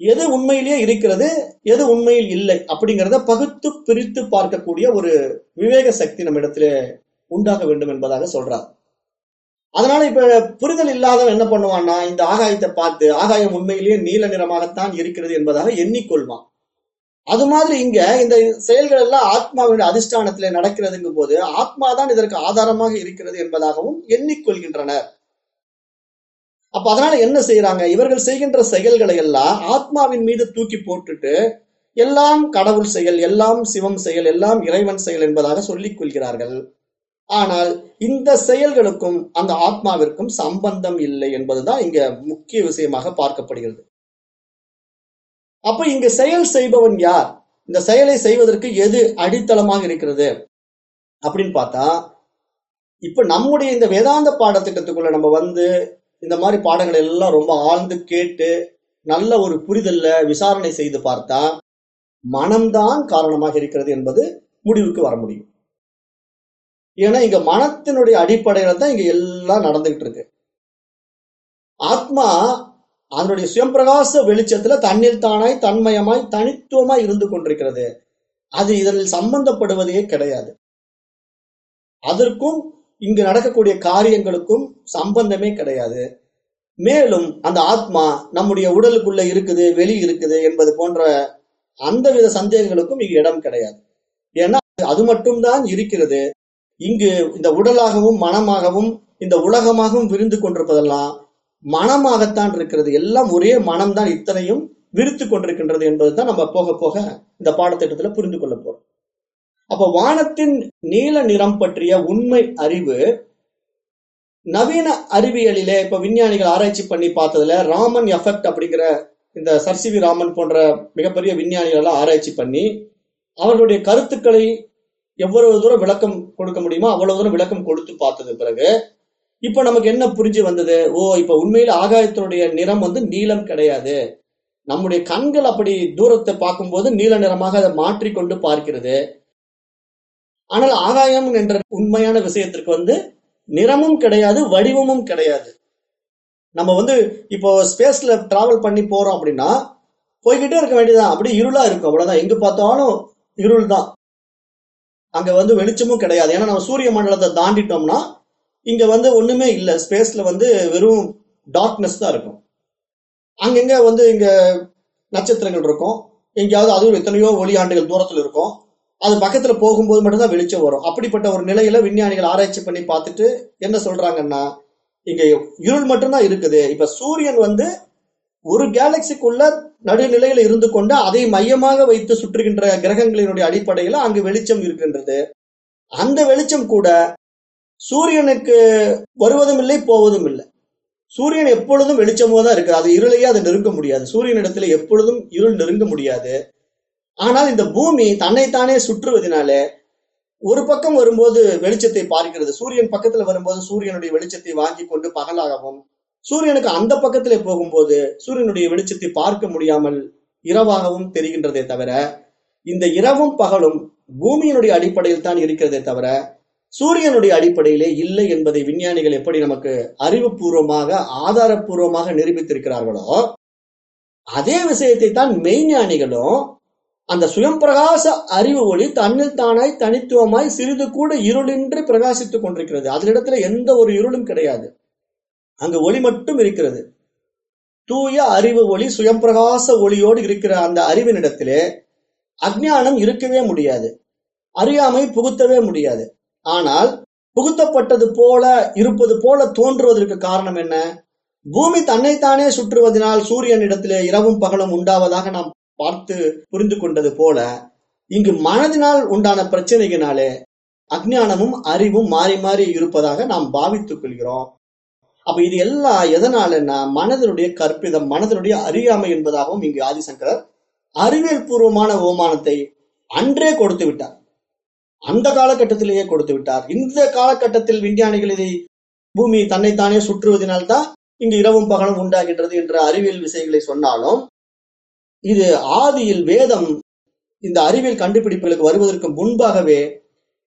S1: எது உண்மையிலேயே இருக்கிறது எது உண்மையில் இல்லை அப்படிங்கிறத பகுத்து பிரித்து பார்க்கக்கூடிய ஒரு விவேக சக்தி நம்ம இடத்துல உண்டாக வேண்டும் என்பதாக சொல்றார். அதனால இப்ப புரிதல் இல்லாதவன் என்ன பண்ணுவான்னா இந்த ஆகாயத்தை பார்த்து ஆகாயம் உண்மையிலேயே நீல நிறமாகத்தான் இருக்கிறது என்பதாக எண்ணிக்கொள்வான். அது மாதிரி இங்க இந்த செயல்கள் எல்லாம் ஆத்மாவின் அதிஷ்டானத்திலே நடக்கிறதுங்கும் போது ஆத்மா தான் இதற்கு ஆதாரமாக இருக்கிறது என்பதாகவும் எண்ணிக்கொள்கின்றனர். அப்ப அதனால என்ன செய்யறாங்க இவர்கள் செய்கின்ற செயல்களை எல்லாம் ஆத்மாவின் மீது தூக்கி போட்டுட்டு எல்லாம் கடவுள் செயல் எல்லாம் சிவம் செயல் எல்லாம் இறைவன் செயல் என்பதாக சொல்லிக் கொள்கிறார்கள். ஆனால் இந்த செயல்களுக்கும் அந்த ஆத்மாவிற்கும் சம்பந்தம் இல்லை என்பதுதான் இங்க முக்கிய விஷயமாக பார்க்கப்படுகிறது. அப்ப இங்க செயல் செய்பவன் யார்? இந்த செயலை செய்வதற்கு எது அடித்தளமாக இருக்கிறது? அப்படின்னு பார்த்தா இப்ப நம்முடைய இந்த வேதாந்த பாடத்திட்டத்துக்குள்ள நம்ம வந்து இந்த மாதிரி பாடங்கள் எல்லாம் ரொம்ப ஆழ்ந்து கேட்டு நல்ல ஒரு புரிதல்ல விசாரணை செய்து பார்த்தா மனம்தான் காரணமாக இருக்கிறது என்பது முடிவுக்கு வர முடியும். ஏன்னா இங்க மனத்தினுடைய அடிப்படையில தான் இங்க எல்லாம் நடந்துகிட்டு இருக்கு. ஆத்மா அதனுடைய சுயம்பிரகாச வெளிச்சத்துல தண்ணீர் தானாய் தன்மயமாய் தனித்துவமாய் இருந்து கொண்டிருக்கிறது. அது இதில் சம்பந்தப்படுவதே கிடையாது. அதற்கும் இங்கு நடக்கக்கூடிய காரியங்களுக்கும் சம்பந்தமே கிடையாது. மேலும் அந்த ஆத்மா நம்முடைய உடலுக்குள்ள இருக்குது வெளி இருக்குது என்பது போன்ற அந்த வித சந்தேகங்களுக்கும் இங்கு இடம் கிடையாது. ஏன்னா அது மட்டும்தான் இருக்கிறது. இங்கு இந்த உடலாகவும் மனமாகவும் இந்த உலகமாகவும் விரிந்து கொண்டிருப்பதெல்லாம் மனமாகத்தான் இருக்கிறது. எல்லாம் ஒரே மனம்தான் இத்தனையும் விரித்து கொண்டிருக்கின்றது என்பதுதான் நம்ம போக போக இந்த பாடத்திட்டத்துல புரிந்து கொள்ள போறோம். அப்ப வானத்தின் நீல நிறம் பற்றிய உண்மை அறிவு நவீன அறிவியலிலே இப்ப விஞ்ஞானிகள் ஆராய்ச்சி பண்ணி பார்த்ததுல ராமன் எஃபெக்ட் அப்படிங்கிற இந்த சர்சிவி ராமன் போன்ற மிகப்பெரிய விஞ்ஞானிகள் எல்லாம் ஆராய்ச்சி பண்ணி அவர்களுடைய கருத்துக்களை எவ்வளவு தூரம் விளக்கம் கொடுக்க முடியுமோ அவ்வளவு தூரம் விளக்கம் கொடுத்து பார்த்தது பிறகு இப்ப நமக்கு என்ன புரிஞ்சு வந்தது? ஓ இப்ப உண்மையில ஆகாயத்தினுடைய நிறம் வந்து நீளம் கிடையாது. நம்முடைய கண்கள் அப்படி தூரத்தை பார்க்கும்போது நீல நிறமாக அதை மாற்றிக்கொண்டு பார்க்கிறது. ஆனால் ஆகாயம் என்ற உண்மையான விஷயத்திற்கு வந்து நிறமும் கிடையாது வடிவமும் கிடையாது. நம்ம வந்து இப்போ ஸ்பேஸ்ல டிராவல் பண்ணி போறோம் அப்படின்னா போய்கிட்டே இருக்க வேண்டியதான் அப்படியே இருளா இருக்கும். அவ்வளவுதான். எங்க பார்த்தாலும் இருள் தான். அங்க வந்து வெளிச்சமும் கிடையாது. ஏன்னா நம்ம சூரிய மண்டலத்தை தாண்டிட்டோம்னா இங்க வந்து ஒண்ணுமே இல்லை. ஸ்பேஸ்ல வந்து வெறும் டார்க்னஸ் தான் இருக்கும். அங்கங்க வந்து இங்க நட்சத்திரங்கள் இருக்கும். எங்கேயாவது அதுவும் எத்தனையோ ஒளி ஆண்டுகள் தூரத்தில் இருக்கும். அது பக்கத்துல போகும்போது மட்டும்தான் வெளிச்சம் வரும். அப்படிப்பட்ட ஒரு நிலையில விஞ்ஞானிகள் ஆராய்ச்சி பண்ணி பார்த்துட்டு என்ன சொல்றாங்கன்னா இங்க இருள் மட்டும்தான் இருக்குது. இப்ப சூரியன் வந்து ஒரு கேலக்சிக்குள்ள நடுநிலையில இருந்து கொண்டு அதை மையமாக வைத்து சுற்றுகின்ற கிரகங்களினுடைய அடிப்படையில அங்கு வெளிச்சம் இருக்கின்றது. அந்த வெளிச்சம் கூட சூரியனுக்கு வருவதும் இல்லை போவதும் இல்லை. சூரியன் எப்பொழுதும் வெளிச்சமோ தான் இருக்கு அது இருளையே அதை நெருங்க முடியாது. சூரியனிடத்துல எப்பொழுதும் இருள் நெருங்க முடியாது. ஆனால் இந்த பூமி தன்னைத்தானே சுற்றுவதனாலே ஒரு பக்கம் வரும்போது வெளிச்சத்தை பார்க்கிறது. சூரியன் பக்கத்துல வரும்போது சூரியனுடைய வெளிச்சத்தை வாங்கி கொண்டு பகலாகவும் சூரியனுக்கு அந்த பக்கத்திலே போகும்போது சூரியனுடைய வெளிச்சத்தை பார்க்க முடியாமல் இரவாகவும் தெரிகின்றதே தவிர இந்த இரவும் பகலும் பூமியினுடைய அடிப்படையில் தான் இருக்கிறதே தவிர சூரியனுடைய அடிப்படையிலே இல்லை என்பதை விஞ்ஞானிகள் எப்படி நமக்கு அறிவுபூர்வமாக ஆதாரபூர்வமாக நிரூபித்திருக்கிறார்களோ அதே விஷயத்தை தான் மெய்ஞானிகளும் அந்த சுயம் பிரகாச அறிவு ஒளி தன்னில் தானாய் தனித்துவமாய் சிறிது கூட இருளின்றி பிரகாசித்துக் கொண்டிருக்கிறது. அதனிடத்துல எந்த ஒரு இருளும் கிடையாது. அங்கு ஒளி மட்டும் இருக்கிறது. தூய அறிவு ஒளி சுயம்பிரகாச ஒளியோடு இருக்கிற அந்த அறிவினிடத்திலே அஜ்ஞானம் இருக்கவே முடியாது. அறியாமை புகுத்தவே முடியாது. ஆனால் புகுத்தப்பட்டது போல இருப்பது போல தோன்றுவதற்கு காரணம் என்ன? பூமி தன்னைத்தானே சுற்றுவதனால் சூரியனிடத்திலே இரவும் பகலும் உண்டாவதாக நாம் பார்த்து புரிந்து கொண்டது போல இங்கு மனதினால் உண்டான பிரச்சனைகளினாலே அஜ்ஞானமும் அறிவும் மாறி மாறி இருப்பதாக நாம் பாவித்துக் கொள்கிறோம். அப்ப இது எல்லாம் எதனாலன்னா மனதனுடைய கற்பிதம் மனதனுடைய அறியாமை என்பதாகவும் இங்கு ஆதிசங்கரர் அறிவியல் பூர்வமான ஓமானத்தை அன்றே கொடுத்து விட்டார். அந்த காலகட்டத்திலேயே கொடுத்து விட்டார். இந்த காலகட்டத்தில் விஞ்ஞானிகள் இதை பூமி தன்னைத்தானே சுற்றுவதனால்தான் இங்கு இரவும் பகலும் உண்டாகின்றது என்ற அறிவியல் விஷயங்களை சொன்னாலும் இது ஆதியில் வேதம் இந்த அறிவியல் கண்டுபிடிப்புகளுக்கு வருவதற்கு முன்பாகவே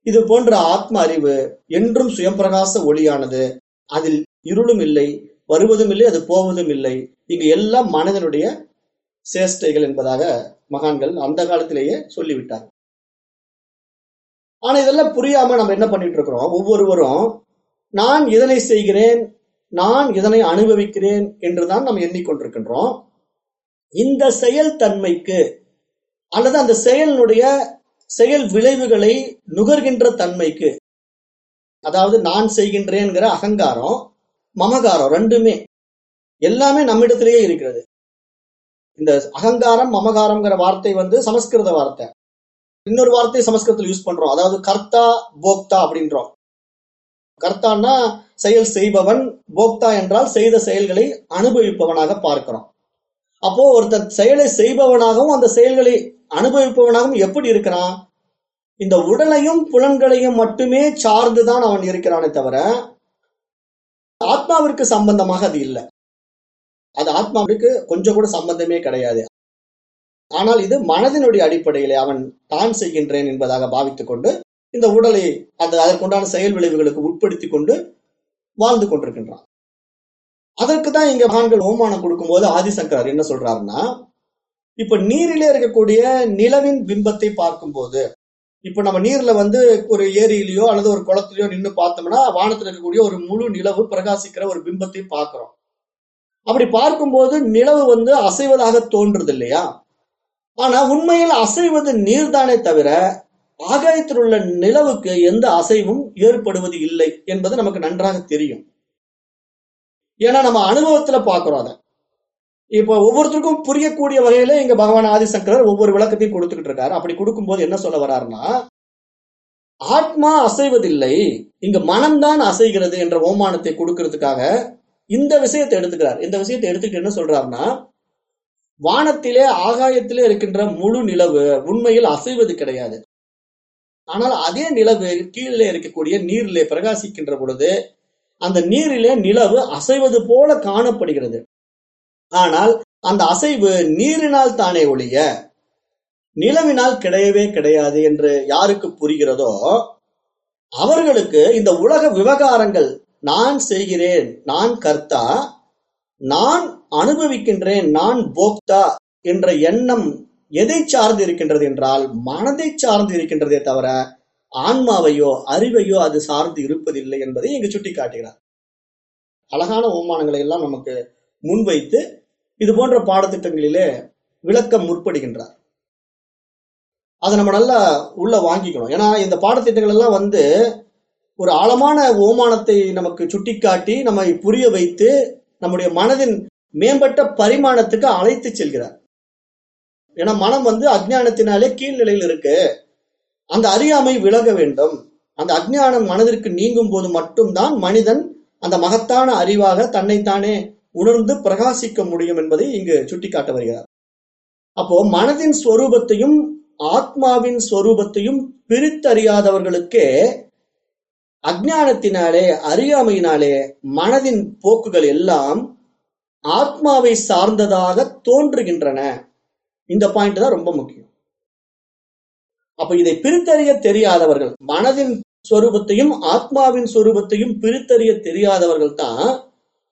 S1: இது போன்ற ஆத்ம அறிவு என்றும் சுயம்பிரகாச ஒளியானது அதில் இருளும் இல்லை வருவதும் இல்லை அது போவதும் இல்லை. இங்கு எல்லாம் மனிதனுடைய சேஷ்டைகள் என்பதாக மகான்கள் அந்த காலத்திலேயே சொல்லிவிட்டார் ஆனா இதெல்லாம் புரியாம நம்ம என்ன பண்ணிட்டு இருக்கிறோம்? ஒவ்வொருவரும் நான் இதனை செய்கிறேன் நான் இதனை அனுபவிக்கிறேன் என்றுதான் நம்ம எண்ணிக்கொண்டிருக்கின்றோம். இந்த செயல் தன்மைக்கு அல்லது அந்த செயலினுடைய செயல் விளைவுகளை நுகர்கின்ற தன்மைக்கு அதாவது நான் செய்கின்றேங்கிற அகங்காரம் மமகாரம் ரெண்டுமே எல்லாமே நம்மிடத்திலேயே இருக்கிறது. இந்த அகங்காரம் மமகாரம்ங்கிற வார்த்தை வந்து சமஸ்கிருத வார்த்தை. இன்னொரு வார்த்தை சமஸ்கிருதத்தில் யூஸ் பண்றோம். அதாவது கர்த்தா போக்தா அப்படின்றோம். கர்த்தான்னா செயல் செய்பவன் போக்தா என்றால் செய்த செயல்களை அனுபவிப்பவனாக பார்க்கிறோம். அப்போ ஒருத்தன் செயலை செய்பவனாகவும் அந்த செயல்களை அனுபவிப்பவனாகவும் எப்படி இருக்கிறான்? இந்த உடலையும் புலன்களையும் மட்டுமே சார்ந்துதான் அவன் இருக்கிறானே தவிர ஆத்மாவிற்கு சம்பந்தமாக அது இல்லை. அது ஆத்மாவிற்கு கொஞ்சம் கூட சம்பந்தமே கிடையாது. ஆனால் இது மனதினுடைய அடிப்படையிலே அவன் தான் செய்கின்றேன் என்பதாக பாவித்துக் கொண்டு இந்த உடலை அந்த அதற்குண்டான செயல் விளைவுகளுக்கு உட்படுத்தி கொண்டு வாழ்ந்து கொண்டிருக்கின்றான். அதற்கு தான் இங்க மகான்கள் ஓமானம் கொடுக்கும்போது ஆதிசங்கரர் என்ன சொல்றாருன்னா இப்ப நீரிலே இருக்கக்கூடிய நிலவின் பிம்பத்தை பார்க்கும்போது இப்ப நம்ம நீர்ல வந்து ஒரு ஏரியிலயோ அல்லது ஒரு குளத்திலயோ நின்று பார்த்தோம்னா வானத்துல இருக்கக்கூடிய ஒரு முழு நிலவு பிரகாசிக்கிற ஒரு பிம்பத்தை பார்க்கிறோம். அப்படி பார்க்கும்போது நிலவு வந்து அசைவதாக தோன்றுது இல்லையா? ஆனா உண்மையில் அசைவது நீர்தானே தவிர ஆகாயத்தில் உள்ள நிலவுக்கு எந்த அசைவும் ஏற்படுவது இல்லை என்பது நமக்கு நன்றாக தெரியும். ஏன்னா நம்ம அனுபவத்துல பாக்குறோம் அதை. இப்ப ஒவ்வொருத்தருக்கும் புரியக்கூடிய வகையில இங்க பகவான் ஆதிசங்கரர் ஒவ்வொரு விளக்கத்தையும் கொடுத்துக்கிட்டு இருக்காரு. அப்படி கொடுக்கும்போது என்ன சொல்ல வர்றாருன்னா ஆத்மா அசைவதில்லை இங்க மனம்தான் அசைகிறது என்ற ஓமானத்தை கொடுக்கறதுக்காக இந்த விஷயத்தை எடுத்துக்கிறார். இந்த விஷயத்தை எடுத்துக்கிட்டு என்ன சொல்றாருன்னா வானத்திலே ஆகாயத்திலே இருக்கின்ற முழு நிலவு உண்மையில் அசைவது கிடையாது. ஆனால் அதே நிலவு கீழே இருக்கக்கூடிய நீரிலே பிரகாசிக்கின்ற பொழுது அந்த நீரிலே நிலவு அசைவது போல காணப்படுகிறது. ஆனால் அந்த அசைவு நீரினால் தானே ஒழிய நிலவினால் கிடையவே கிடையாது என்று யாருக்கு புரிகிறதோ அவர்களுக்கு இந்த உலக விவகாரங்கள் நான் செய்கிறேன் நான் கர்த்தா நான் அனுபவிக்கின்றேன் நான் போக்தா என்ற எண்ணம் எதை சார்ந்து இருக்கின்றது என்றால் மனதை சார்ந்து இருக்கின்றதே தவிர ஆன்மாவையோ அறிவையோ அது சார்ந்து இருப்பதில்லை என்பதை இங்கு சுட்டி காட்டுகிறார் அழகான ஓமானங்களை எல்லாம் நமக்கு முன்வைத்து இது போன்ற பாடத்திட்டங்களிலே விளக்கம் முற்படுகின்றார். அதை நம்ம நல்லா உள்ள வாங்கிக்கணும். ஏன்னா இந்த பாடத்திட்டங்கள் எல்லாம் வந்து ஒரு ஆழமான ஓமானத்தை நமக்கு சுட்டிக்காட்டி நம்மை புரிய வைத்து நம்முடைய மனதின் மேம்பட்ட பரிமாணத்துக்கு அழைத்து செல்கிறார். ஏன்னா மனம் வந்து அஜ்ஞானத்தினாலே கீழ்நிலையில் இருக்கு. அந்த அறியாமை விலக வேண்டும். அந்த அஜ்ஞானம் மனதிற்கு நீங்கும் போது மட்டும்தான் மனிதன் அந்த மகத்தான அறிவாக தன்னைத்தானே உணர்ந்து பிரகாசிக்க முடியும் என்பதை இங்கு சுட்டிக்காட்ட வருகிறார். அப்போ மனதின் ஸ்வரூபத்தையும் ஆத்மாவின் ஸ்வரூபத்தையும் பிரித்தறியாதவர்களுக்கே அஜானத்தினாலே அறியாமையினாலே மனதின் போக்குகள் எல்லாம் ஆத்மாவை சார்ந்ததாக தோன்றுகின்றன. இந்த பாயிண்ட் தான் ரொம்ப முக்கியம். அப்ப இதை பிரித்தறிய தெரியாதவர்கள் மனதின் ஸ்வரூபத்தையும் ஆத்மாவின் ஸ்வரூபத்தையும் பிரித்தறிய தெரியாதவர்கள் தான்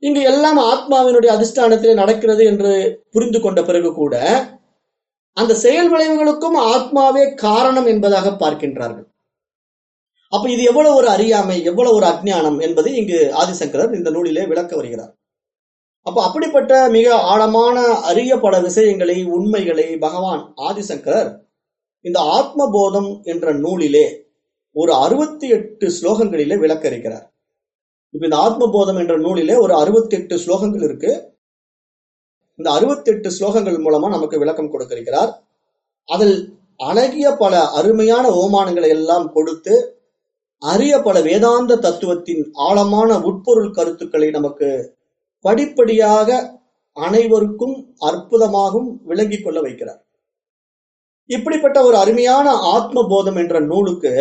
S1: இங்கு எல்லாம் ஆத்மாவினுடைய அதிஷ்டானத்திலே நடக்கிறது என்று புரிந்து கொண்ட பிறகு கூட அந்த செயல் விளைவுகளுக்கும் ஆத்மாவே காரணம் என்பதாக பார்க்கின்றார்கள். அப்ப இது எவ்வளவு ஒரு அறியாமை எவ்வளவு ஒரு அஜ்ஞானம் என்பதை இங்கு ஆதிசங்கரர் இந்த நூலிலே விளக்க வருகிறார். அப்ப அப்படிப்பட்ட மிக ஆழமான அரிய பல விஷயங்களை உண்மைகளை பகவான் ஆதிசங்கரர் இந்த ஆத்மபோதம் என்ற நூலிலே ஒரு அறுபத்தி எட்டு ஸ்லோகங்களிலே விளக்க இருக்கிறார். இப்ப இந்த ஆத்மபோதம் என்ற நூலிலே ஒரு அறுபத்தி எட்டு ஸ்லோகங்கள் இருக்கு. இந்த அறுபத்தி எட்டு ஸ்லோகங்கள் மூலமா நமக்கு விளக்கம் கொடுத்திருக்கிறார். அதில் அழகிய பல அருமையான ஓமானங்களை எல்லாம் கொடுத்து அரிய பல வேதாந்த தத்துவத்தின் ஆழமான உட்பொருள் கருத்துக்களை நமக்கு படிப்படியாக அனைவருக்கும் அற்புதமாகவும் விளங்கிக் கொள்ள வைக்கிறார். இப்படிப்பட்ட ஒரு அருமையான ஆத்ம போதம் என்ற நூலுக்கு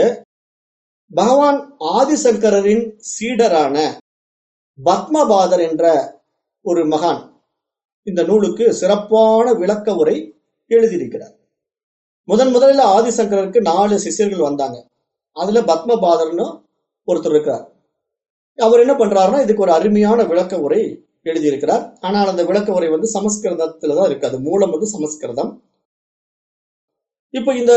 S1: பகவான் ஆதிசங்கரின் சீடரான பத்மபாதர் என்ற ஒரு மகான் இந்த நூலுக்கு சிறப்பான விளக்க உரை எழுதியிருக்கிறார். முதன் முதலில் ஆதிசங்கரருக்கு நாலு சிஷியர்கள் வந்தாங்க. அதுல பத்மபாதர்னு ஒருத்தர் இருக்கிறார். அவர் என்ன பண்றாருன்னா இதுக்கு ஒரு அருமையான விளக்க உரை எழுதியிருக்கிறார். ஆனால் அந்த விளக்க உரை வந்து சமஸ்கிருதத்துல தான் இருக்கு. அது மூலம் வந்து சமஸ்கிருதம். இப்ப இந்த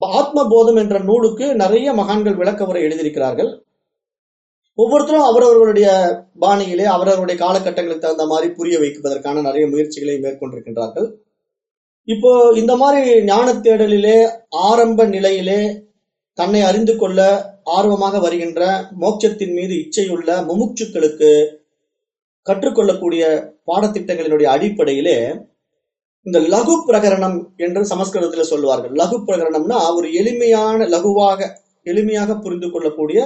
S1: ஆத்ம போதம் என்ற நூலுக்கு நிறைய மகான்கள் விளக்க உரை எழுதியிருக்கிறார்கள். ஒவ்வொருத்தரும் அவரவர்களுடைய பாணியிலே அவரவருடைய காலகட்டங்களுக்கு தகுந்த மாதிரி புரிய வைப்பதற்கான நிறைய முயற்சிகளை மேற்கொண்டிருக்கின்றார்கள். இப்போ இந்த மாதிரி ஞான தேடலிலே ஆரம்ப நிலையிலே தன்னை அறிந்து கொள்ள ஆர்வமாக வருகின்ற மோட்சத்தின் மீது இச்சையுள்ள முமுட்சுக்களுக்கு கற்றுக்கொள்ளக்கூடிய பாடத்திட்டங்களினுடைய அடிப்படையிலே இந்த லகு பிரகரணம் என்று சமஸ்கிருதத்துல சொல்லுவார்கள். லகு பிரகரணம்னா ஒரு எளிமையான லகுவாக எளிமையாக புரிந்து கொள்ளக்கூடிய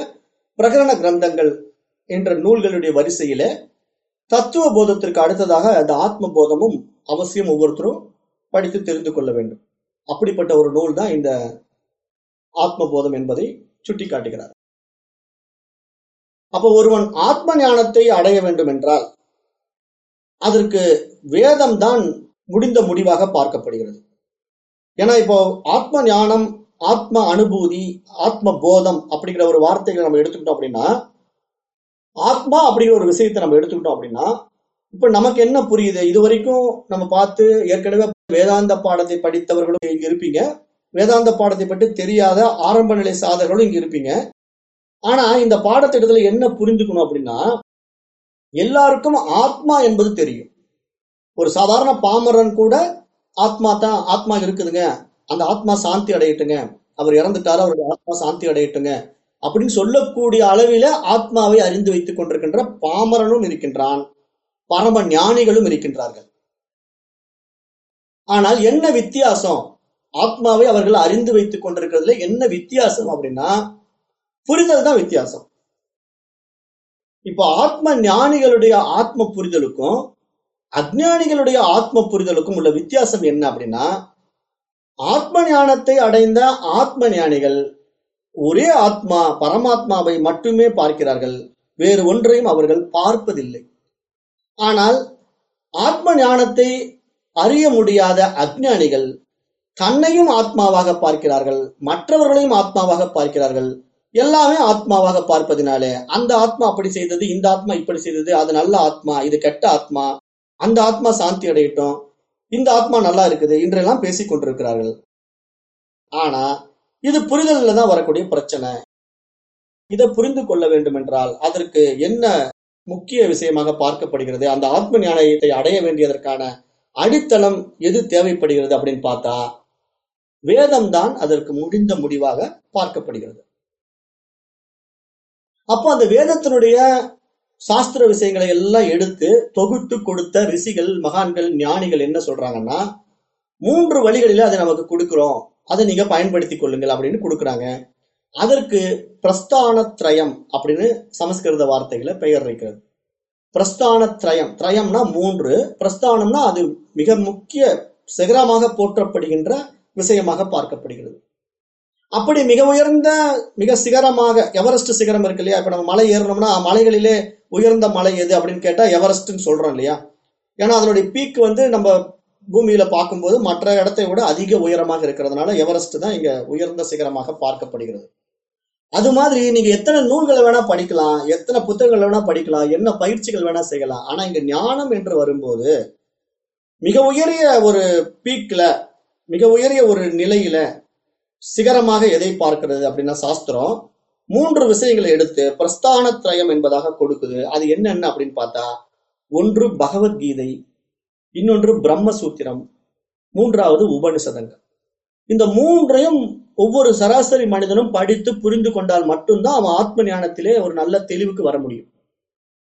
S1: பிரகரண கிரந்தங்கள் என்ற நூல்களுடைய வரிசையிலே தத்துவ போதத்திற்கு அடுத்ததாக அந்த ஆத்ம போதமும் அவசியம் ஒவ்வொருத்தரும் படித்து தெரிந்து கொள்ள வேண்டும். அப்படிப்பட்ட ஒரு நூல் தான் இந்த ஆத்ம போதம் என்பதை சுட்டி காட்டுகிறார் அப்ப ஒருவன் ஆத்ம ஞானத்தை அடைய வேண்டும் என்றால் அதற்கு வேதம் தான் முடிந்த முடிவாக பார்க்கப்படுகிறது. ஏன்னா இப்போ ஆத்ம ஞானம் ஆத்ம அனுபூதி ஆத்ம போதம் அப்படிங்கிற ஒரு வார்த்தைகளை நம்ம எடுத்துக்கிட்டோம் அப்படின்னா ஆத்மா அப்படிங்கிற ஒரு விஷயத்தை நம்ம எடுத்துக்கிட்டோம் அப்படின்னா இப்ப நமக்கு என்ன புரியுது? இது வரைக்கும் நம்ம பார்த்து ஏற்கனவே வேதாந்த பாடத்தை படித்தவர்களும் இங்க இருப்பீங்க. வேதாந்த பாடத்தை பற்றி தெரியாத ஆரம்ப நிலை சாதகர்களும் இங்க இருப்பீங்க. ஆனா இந்த பாடத்திட்டத்துல என்ன புரிந்துக்கணும் அப்படின்னா எல்லாருக்கும் ஆத்மா என்பது தெரியும். ஒரு சாதாரண பாமரன் கூட ஆத்மா தான் ஆத்மா இருக்குதுங்க. அந்த ஆத்மா சாந்தி அடையட்டுங்க. அவர் இறந்துட்டாரு அவருடைய ஆத்மா சாந்தி அடையட்டுங்க. அப்படின்னு சொல்லக்கூடிய அளவில ஆத்மாவை அறிந்து வைத்துக் கொண்டிருக்கின்ற பாமரனும் இருக்கின்றான். பரம ஞானிகளும் இருக்கின்றார்கள். ஆனால் என்ன வித்தியாசம்? ஆத்மாவை அவர்கள் அறிந்து வைத்துக் கொண்டிருக்கிறதுல என்ன வித்தியாசம் அப்படின்னா புரிதல் தான் வித்தியாசம். இப்போ ஆத்ம ஞானிகளுடைய ஆத்ம புரிதலுக்கும் அஜ்ஞானிகளுடைய ஆத்ம புரிதலுக்கும் உள்ள வித்தியாசம் என்ன அப்படின்னா ஆத்ம ஞானத்தை அடைந்த ஆத்ம ஞானிகள் ஒரே ஆத்மா பரமாத்மாவை மட்டுமே பார்க்கிறார்கள். வேறு ஒன்றையும் அவர்கள் பார்ப்பதில்லை. ஆனால் ஆத்ம ஞானத்தை அறிய முடியாத அஜ்ஞானிகள் தன்னையும் ஆத்மாவாக பார்க்கிறார்கள் மற்றவர்களையும் ஆத்மாவாக பார்க்கிறார்கள். எல்லாமே ஆத்மாவாக பார்ப்பதினாலே அந்த ஆத்மா அப்படி செய்தது இந்த ஆத்மா இப்படி செய்தது அது நல்ல ஆத்மா இது கெட்ட ஆத்மா அந்த ஆத்மா சாந்தி அடையட்டும். இந்த ஆத்மா நல்லா இருக்குது இன்றெல்லாம் பேசிக் கொண்டிருக்கிறார்கள். ஆனா இது புரிதல்ல தான் வரக்கூடிய பிரச்சனை. இதை புரிந்து கொள்ள வேண்டும் என்றால் அதற்கு என்ன முக்கிய விஷயமாக பார்க்கப்படுகிறது அந்த ஆத்ம ஞானத்தை அடைய வேண்டியதற்கான அடித்தளம் எது தேவைப்படுகிறது அப்படின்னு பார்த்தா வேதம் தான் அதற்கு முடிந்த முடிவாக பார்க்கப்படுகிறது. அப்போ அந்த வேதத்தினுடைய சாஸ்திர விஷயங்களை எல்லாம் எடுத்து தொகுத்து கொடுத்த ரிஷிகள் மகான்கள் ஞானிகள் என்ன சொல்றாங்கன்னா மூன்று வழிகளில அதை நமக்கு கொடுக்கிறோம். அதை நீங்க பயன்படுத்திக் கொள்ளுங்கள் அப்படின்னு கொடுக்குறாங்க. அதற்கு பிரஸ்தான திரயம் அப்படின்னு சமஸ்கிருத வார்த்தைகளை பெயர் வைக்கிறது. பிரஸ்தான திரயம் திரயம்னா மூன்று. பிரஸ்தானம்னா அது மிக முக்கிய சிகரமாக போற்றப்படுகின்ற விஷயமாக பார்க்கப்படுகிறது. அப்படி மிக உயர்ந்த மிக சிகரமாக எவரெஸ்ட் சிகரம் இருக்கு இல்லையா? இப்ப நம்ம மலை ஏறணும்னா மலைகளிலே உயர்ந்த மலை எது? அப்படின்னு கேட்டா எவரெஸ்ட்னு சொல்றோம் இல்லையா? ஏன்னா அதனுடைய பீக் வந்து நம்ம பூமியில பார்க்கும்போது மற்ற இடத்தை விட அதிக உயரமாக இருக்கிறதுனால எவரெஸ்ட் தான் இங்க உயர்ந்த சிகரமாக பார்க்கப்படுகிறது. அது மாதிரி நீங்க எத்தனை நூல்களை வேணா படிக்கலாம் எத்தனை புத்தகங்கள் வேணா படிக்கலாம் என்ன பயிற்சிகள் வேணா செய்யலாம். ஆனா இங்க ஞானம் என்று வரும்போது மிக உயரிய ஒரு பீக்ல மிக உயரிய ஒரு நிலையில சிகரமாக எதை பார்க்கிறது அப்படின்னா சாஸ்திரம். மூன்று விஷயங்களை எடுத்து பிரஸ்தான திரயம் என்பதாக கொடுக்குது. அது என்னென்ன அப்படின்னு பார்த்தா ஒன்று பகவத்கீதை இன்னொன்று பிரம்மசூத்திரம் மூன்றாவது உபனிஷதங்கள். இந்த மூன்றையும் ஒவ்வொரு சராசரி மனிதனும் படித்து புரிந்து கொண்டால் மட்டும்தான் அவன் ஆத்ம ஞானத்திலே ஒரு நல்ல தெளிவுக்கு வர முடியும்.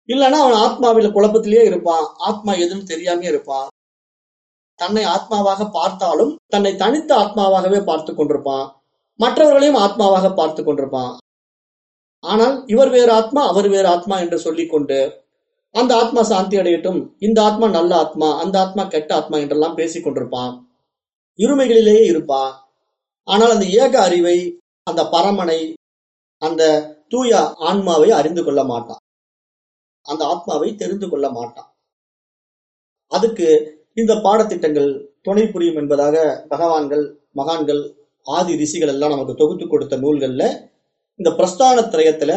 S1: இல்லைன்னா அவன் ஆத்மாவில குழப்பத்திலேயே இருப்பான் ஆத்மா எதுன்னு தெரியாம இருப்பான். தன்னை ஆத்மாவாக பார்த்தாலும் தன்னை தனித்த ஆத்மாவாகவே பார்த்து கொண்டிருப்பான். மற்றவர்களையும் ஆத்மாவாக பார்த்து கொண்டிருப்பான். ஆனால் இவர் வேறு ஆத்மா அவர் வேறு ஆத்மா என்று சொல்லிக்கொண்டு அந்த ஆத்மா சாந்தி அடையட்டும் இந்த ஆத்மா நல்ல ஆத்மா அந்த ஆத்மா கெட்ட ஆத்மா என்றெல்லாம் பேசிக் கொண்டிருப்பான். இருமைகளிலேயே இருப்பான். ஆனால் அந்த ஏக அறிவை அந்த பரமனை அந்த தூய ஆன்மாவை அறிந்து கொள்ள மாட்டான். அந்த ஆத்மாவை தெரிந்து கொள்ள மாட்டான். அதுக்கு இந்த பாடத்திட்டங்கள் துணை புரியும் என்பதாக பகவான்கள் மகான்கள் ஆதி ரிஷிகள் எல்லாம் நமக்கு தொகுத்து கொடுத்த நூல்கள்ல இந்த பிரஸ்தான திரயத்துல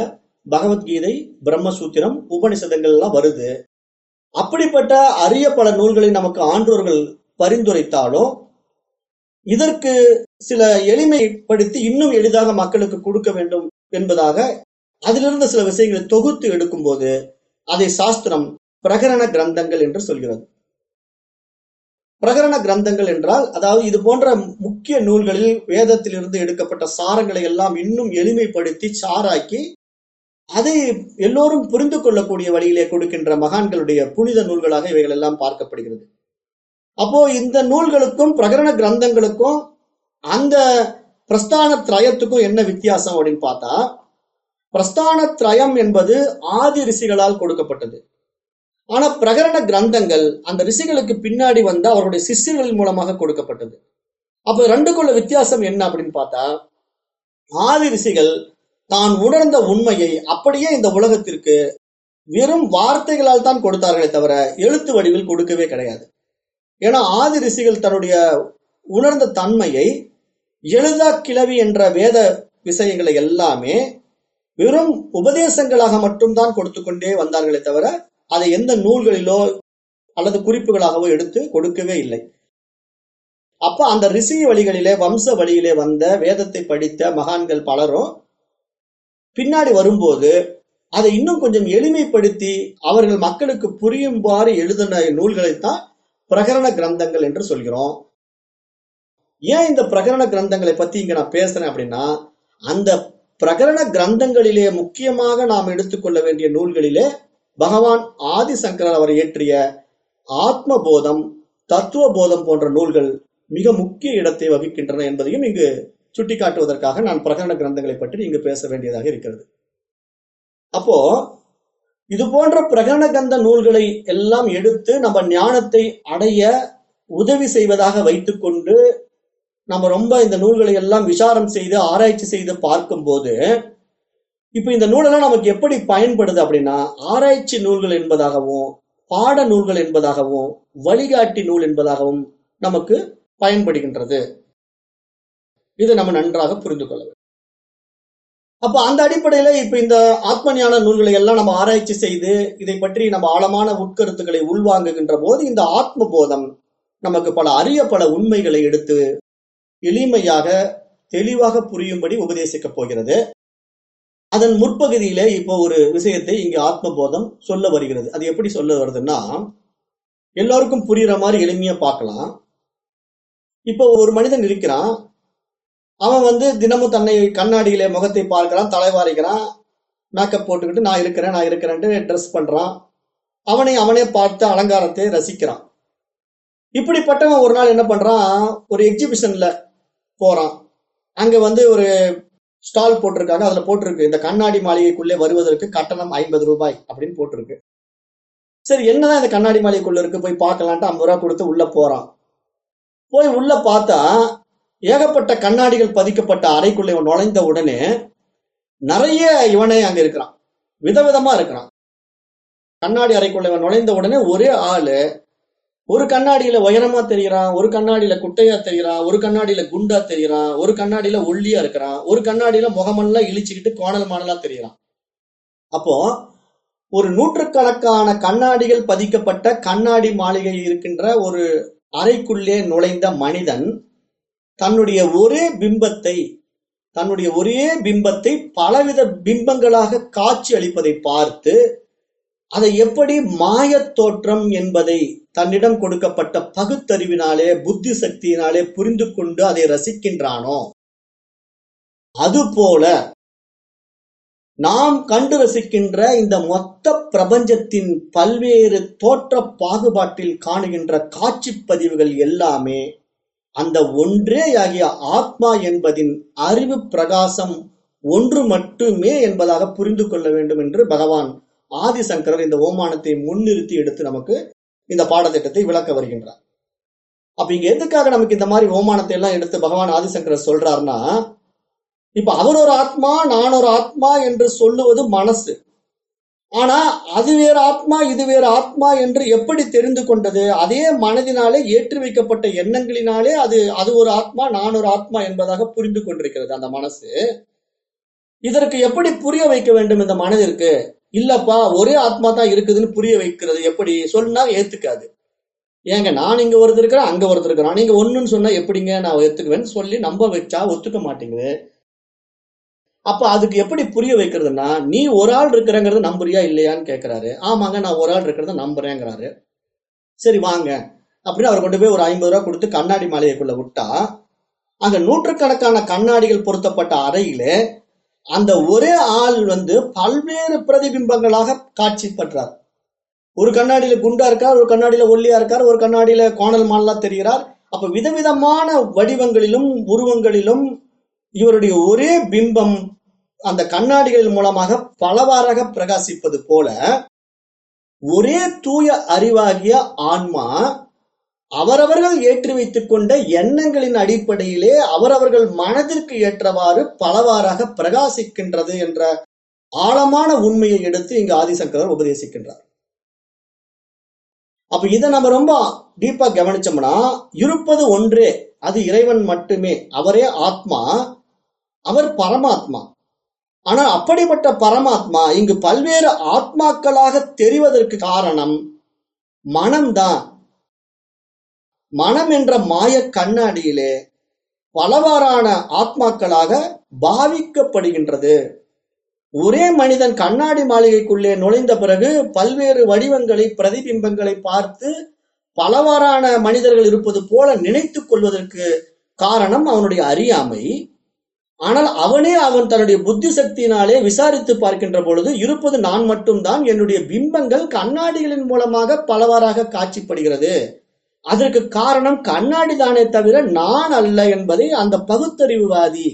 S1: பகவத்கீதை பிரம்மசூத்திரம் உபனிஷதங்கள் எல்லாம் வருது. அப்படிப்பட்ட அரிய பல நூல்களை நமக்கு ஆன்றோர்கள் பரிந்துரைத்தாலும் இதற்கு சில எளிமைப்படுத்தி இன்னும் எளிதாக மக்களுக்கு கொடுக்க வேண்டும் என்பதாக அதிலிருந்து சில விஷயங்களை தொகுத்து எடுக்கும்போது அதை சாஸ்திரம் பிரகரண கிரந்தங்கள் என்று சொல்கிறது. பிரகரண கிரந்தங்கள் என்றால் அதாவது இது போன்ற முக்கிய நூல்களில் வேதத்திலிருந்து எடுக்கப்பட்ட சாரங்களை எல்லாம் இன்னும் எளிமைப்படுத்தி சாராக்கி அதை எல்லோரும் புரிந்து கொள்ளக்கூடிய வழியிலே கொடுக்கின்ற மகான்களுடைய புனித நூல்களாக இவைகள் எல்லாம் பார்க்கப்படுகிறது. அப்போ இந்த நூல்களுக்கும் பிரகரண கிரந்தங்களுக்கும் அந்த பிரஸ்தான திரயத்துக்கும் என்ன வித்தியாசம் அப்படின்னு பார்த்தா பிரஸ்தான திரயம் என்பது ஆதி ரிஷிகளால் கொடுக்கப்பட்டது. ஆனா பிரகரண கிரந்தங்கள் அந்த ரிஷிகளுக்கு பின்னாடி வந்த அவருடைய சிஷ்யர்கள் மூலமாக கொடுக்கப்பட்டது. அப்ப ரெண்டுக்குள்ள வித்தியாசம் என்ன அப்படின்னு பார்த்தா ஆதி ரிஷிகள் தான் உணர்ந்த உண்மையை அப்படியே இந்த உலகத்திற்கு வெறும் வார்த்தைகளால் தான் கொடுத்தார்களே தவிர எழுத்து வடிவில் கொடுக்கவே கிடையாது. ஏன்னா ஆதி ரிஷிகள் தன்னுடைய உணர்ந்த தன்மையை எழுதா கிளவி என்ற வேத விஷயங்களை எல்லாமே வெறும் உபதேசங்களாக மட்டும்தான் கொடுத்து கொண்டே வந்தார்களே தவிர அதை எந்த நூல்களிலோ அல்லது குறிப்புகளாகவோ எடுத்து கொடுக்கவே இல்லை. அப்ப அந்த ரிஷி வழிகளிலே வம்ச வழியிலே வந்த வேதத்தை படித்த மகான்கள் பலரும் பின்னாடி வரும்போது அதை இன்னும் கொஞ்சம் எளிமைப்படுத்தி அவர்கள் மக்களுக்கு புரியும்பாறு எழுதின நூல்களைத்தான் பிரகரண கிரந்தங்கள் என்று சொல்கிறோம். ஏன் இந்த பிரகரண கிரந்தங்களை பத்தி இங்க நான் பேசுறேன் அப்படின்னா அந்த பிரகரண கிரந்தங்களிலே முக்கியமாக நாம் எடுத்துக்கொள்ள வேண்டிய நூல்களிலே பகவான் ஆதிசங்கரன் அவர் இயற்றிய ஆத்ம போதம் தத்துவ போதம் போன்ற நூல்கள் மிக முக்கிய இடத்தை வகிக்கின்றன என்பதையும் இங்கு சுட்டிக்காட்டுவதற்காக நான் பிரகரண கிரந்தங்களை பற்றி இங்கு பேச வேண்டியதாக இருக்கிறது. அப்போ இது போன்ற பிரகரண கந்த நூல்களை எல்லாம் எடுத்து நம்ம ஞானத்தை அடைய உதவி செய்வதாக வைத்துக்கொண்டு நம்ம ரொம்ப இந்த நூல்களை எல்லாம் விசாரம் செய்து ஆராய்ச்சி செய்து பார்க்கும்போது இப்ப இந்த நூலெல்லாம் நமக்கு எப்படி பயன்படுது அப்படின்னா ஆராய்ச்சி நூல்கள் என்பதாகவும் பாட நூல்கள் என்பதாகவும் வழிகாட்டி நூல் என்பதாகவும் நமக்கு பயன்படுகின்றது. இதை நம்ம நன்றாக புரிந்து கொள்ள வேண்டும். அப்ப அந்த அடிப்படையில இப்ப இந்த ஆத்ம ஞான நூல்களை எல்லாம் நம்ம ஆராய்ச்சி செய்து இதை பற்றி நம்ம ஆழமான உட்கருத்துக்களை உள்வாங்குகின்ற போது இந்த ஆத்ம போதம் நமக்கு பல அரிய பல உண்மைகளை எடுத்து எளிமையாக தெளிவாக புரியும்படி உபதேசிக்கப் போகிறது. அதன் முற்பகுதியிலே இப்போ ஒரு விஷயத்தை இங்கு ஆத்மபோதம் சொல்ல வருகிறது. அது எப்படி சொல்ல வருதுன்னா எல்லாருக்கும் புரியுற மாதிரி எளிமையா பார்க்கலாம். இப்போ ஒரு மனிதன் இருக்கிறான். அவன் வந்து தினமும் தன்னை கண்ணாடியில முகத்தை பார்க்கிறான் தலைவாரிக்கிறான் மேக்கப் போட்டுக்கிட்டு நான் இருக்கிறேன் நான் இருக்கிறேன்ட்டு ட்ரெஸ் பண்றான். அவனை அவனே பார்த்து அலங்காரத்தை ரசிக்கிறான். இப்படிப்பட்டவன் ஒரு நாள் என்ன பண்றான்? ஒரு எக்ஸிபிஷன்ல போறான். அங்க வந்து ஒரு ஸ்டால் போட்டிருக்காங்க அதுல போட்டிருக்கு. இந்த கண்ணாடி மாளிகைக்குள்ளே வருவதற்கு கட்டணம் ஐம்பது ரூபாய் அப்படின்னு போட்டிருக்கு. சரி என்னதான் இந்த கண்ணாடி மாளிகைக்குள்ள இருக்கு போய் பார்க்கலான்ட்டு ஐம்பது ரூபா கொடுத்து உள்ள போறான். போய் உள்ள பார்த்தா ஏகப்பட்ட கண்ணாடிகள் பதிக்கப்பட்ட அறைக்குள்ள இவன் நுழைந்த உடனே நிறைய இவனே அங்க இருக்கிறான். விதவிதமா இருக்கிறான். கண்ணாடி அறைக்குள்ள இவன் நுழைந்த உடனே ஒரே ஆளு ஒரு கண்ணாடியில உயரமா தெரியறான் ஒரு கண்ணாடியில குட்டையா தெரியறான் ஒரு கண்ணாடியில குண்டா தெரியறான் ஒரு கண்ணாடியில ஒல்லியா இருக்கிறான் ஒரு கண்ணாடியில முகமெல்லாம் இழிச்சுக்கிட்டு கோணல் மாணலா தெரியறான். அப்போ ஒரு நூற்றுக்கணக்கான கண்ணாடிகள் பதிக்கப்பட்ட கண்ணாடி மாளிகை இருக்கின்ற ஒரு அறைக்குள்ளே நுழைந்த மனிதன் தன்னுடைய ஒரே பிம்பத்தை தன்னுடைய ஒரே பிம்பத்தை பலவித பிம்பங்களாக காட்சி அளிப்பதை பார்த்து அதை எப்படி மாயத் தோற்றம் என்பதை தன்னிடம் கொடுக்கப்பட்ட பகுத்தறிவினாலே புத்தி சக்தியினாலே புரிந்து கொண்டு அதை ரசிக்கின்றானோ? அதுபோல நாம் கண்டு ரசிக்கின்ற இந்த மொத்த பிரபஞ்சத்தின் பல்வேறு தோற்ற பாகுபாட்டில் காணுகின்ற காட்சி பதிவுகள் எல்லாமே அந்த ஒன்றே ஆகிய ஆத்மா என்பதின் அறிவு பிரகாசம் ஒன்று மட்டுமே என்பதாக புரிந்து கொள்ள வேண்டும் என்று பகவான் ஆதிசங்கரர் இந்த ஓமானத்தை முன்னிறுத்தி எடுத்து நமக்கு இந்த பாடத்திட்டத்தை விளக்க வருகின்றார். அப்ப இங்க எதுக்காக நமக்கு இந்த மாதிரி ஓமானத்தை எல்லாம் எடுத்து பகவான் ஆதிசங்கரர் சொல்றாருன்னா இப்ப அவர் ஒரு ஆத்மா நான் ஒரு ஆத்மா என்று சொல்லுவது மனசு. ஆனா அது வேறு ஆத்மா இது வேறு ஆத்மா என்று எப்படி தெரிந்து கொண்டது? அதே மனதினாலே ஏற்றி வைக்கப்பட்ட எண்ணங்களினாலே அது அது ஒரு ஆத்மா நான் ஒரு ஆத்மா என்பதாக புரிந்து கொண்டிருக்கிறது அந்த மனசு. இதற்கு எப்படி புரிய வைக்க வேண்டும் இந்த மனதிற்கு இல்லப்பா ஒரே ஆத்மா தான் இருக்குதுன்னு புரிய வைக்கிறது எப்படி? சொன்னா ஏத்துக்காது. ஏங்க நான் இங்க ஒருத்தர் இருக்கிறேன் அங்க ஒருத்தர் இருக்கிறான். நீங்க ஒண்ணுன்னு சொன்னா எப்படிங்க நான் ஏத்துக்குவேன்னு சொல்லி நம்ப வச்சா ஒத்துக்க மாட்டேங்குது அப்ப அதுக்கு எப்படி புரிய வைக்கிறதுனா நீ ஒரு ஆள் இருக்கிறங்கிறத நம்புறியா இல்லையான்னு கேட்கிறாரு ஆமாங்க நான் ஒரு ஆள் இருக்கிறத நம்புறேங்கிறாரு. சரி வாங்க. அப்படின்னு அவர் கொண்டு போய் ஒரு ஐம்பது ரூபா கொடுத்து கண்ணாடி மாளிகைக்குள்ள விட்டா அங்க நூற்றுக்கணக்கான கண்ணாடிகள் பொருத்தப்பட்ட அறையிலே அந்த ஒரே ஆள் வந்து பல்வேறு பிரதிபிம்பங்களாக காட்சிப்படுறார் ஒரு கண்ணாடியில குண்டா இருக்கார் ஒரு கண்ணாடியில ஒல்லியா இருக்கார் ஒரு கண்ணாடியில கோணல் மாலா தெரிகிறார். அப்ப விதவிதமான வடிவங்களிலும் உருவங்களிலும் இவருடைய ஒரே பிம்பம் அந்த கண்ணாடிகள் மூலமாக பலவாறாக பிரகாசிப்பது போல ஒரே தூய அறிவாகிய ஆன்மா அவரவர்கள் ஏற்றி வைத்துக் கொண்ட எண்ணங்களின் அடிப்படையிலே அவரவர்கள் மனதிற்கு ஏற்றவாறு பலவாறாக பிரகாசிக்கின்றது என்ற ஆழமான உண்மையை எடுத்து இங்கு ஆதிசங்கரர் உபதேசிக்கின்றார். அப்ப இதை நம்ம ரொம்ப டீப்பா கவனிச்சோம்னா இருப்பது ஒன்றே அது இறைவன் மட்டுமே அவரே ஆத்மா அவர் பரமாத்மா. ஆனால் அப்படிப்பட்ட பரமாத்மா இங்கு பல்வேறு ஆத்மாக்களாக தெரிவதற்கு காரணம் மனம்தான். மனம் என்ற மாய கண்ணாடியிலே பலவாறான ஆத்மாக்களாக பாவிக்கப்படுகின்றது. ஒரே மனிதன் கண்ணாடி மாளிகைக்குள்ளே நுழைந்த பிறகு பல்வேறு வடிவங்களை பிரதிபிம்பங்களை பார்த்து பலவாறான மனிதர்கள் இருப்பது போல நினைத்து கொள்வதற்கு காரணம் அவனுடைய அறியாமை. ஆனால் அவனே அவன் தன்னுடைய புத்தி சக்தியினாலே விசாரித்து பார்க்கின்ற பொழுது இருப்பது நான் மட்டும்தான் என்னுடைய பிம்பங்கள் கண்ணாடிகளின் மூலமாக பலவாறாக காட்சிப்படுகிறது. அதற்கு காரணம் கண்ணாடி தானே தவிர நான் அல்ல என்பதை அந்த பகுத்தறிவுவாதி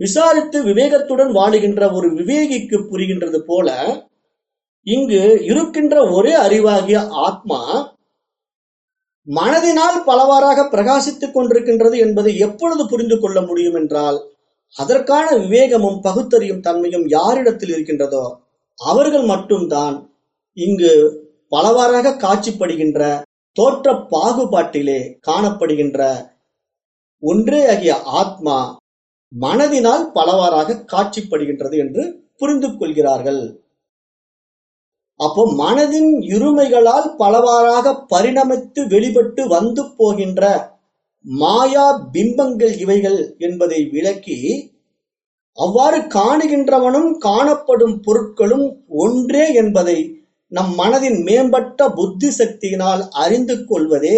S1: விசாரித்து விவேகத்துடன் வாழுகின்ற ஒரு விவேகிக்கு புரிகின்றது போல இங்கு இருக்கின்ற ஒரே அறிவாகிய ஆத்மா மனதினால் பலவாறாக பிரகாசித்துக் கொண்டிருக்கின்றது என்பதை எப்பொழுது புரிந்து கொள்ள முடியும் என்றால் அதற்கான விவேகமும் பகுத்தறியும் தன்மையும் யாரிடத்தில் இருக்கின்றதோ அவர்கள் மட்டும்தான் இங்கு பலவாறாக காட்சிப்படுகின்ற தோற்ற பாகுபாட்டிலே காணப்படுகின்ற ஒன்றே ஆகிய ஆத்மா மனதினால் பலவாறாக காட்சிப்படுகின்றது என்று புரிந்து கொள்கிறார்கள். அப்போ மனதின் இருமைகளால் பலவாறாக பரிணமித்து வெளிப்பட்டு வந்து போகின்ற மாயா பிம்பங்கள் இவைகள் என்பதை விளக்கி அவ்வாறு காணுகின்றவனும் காணப்படும் பொருட்களும் ஒன்றே என்பதை நம் மனதின் மேம்பட்ட புத்தி சக்தியினால் அறிந்து கொள்வதே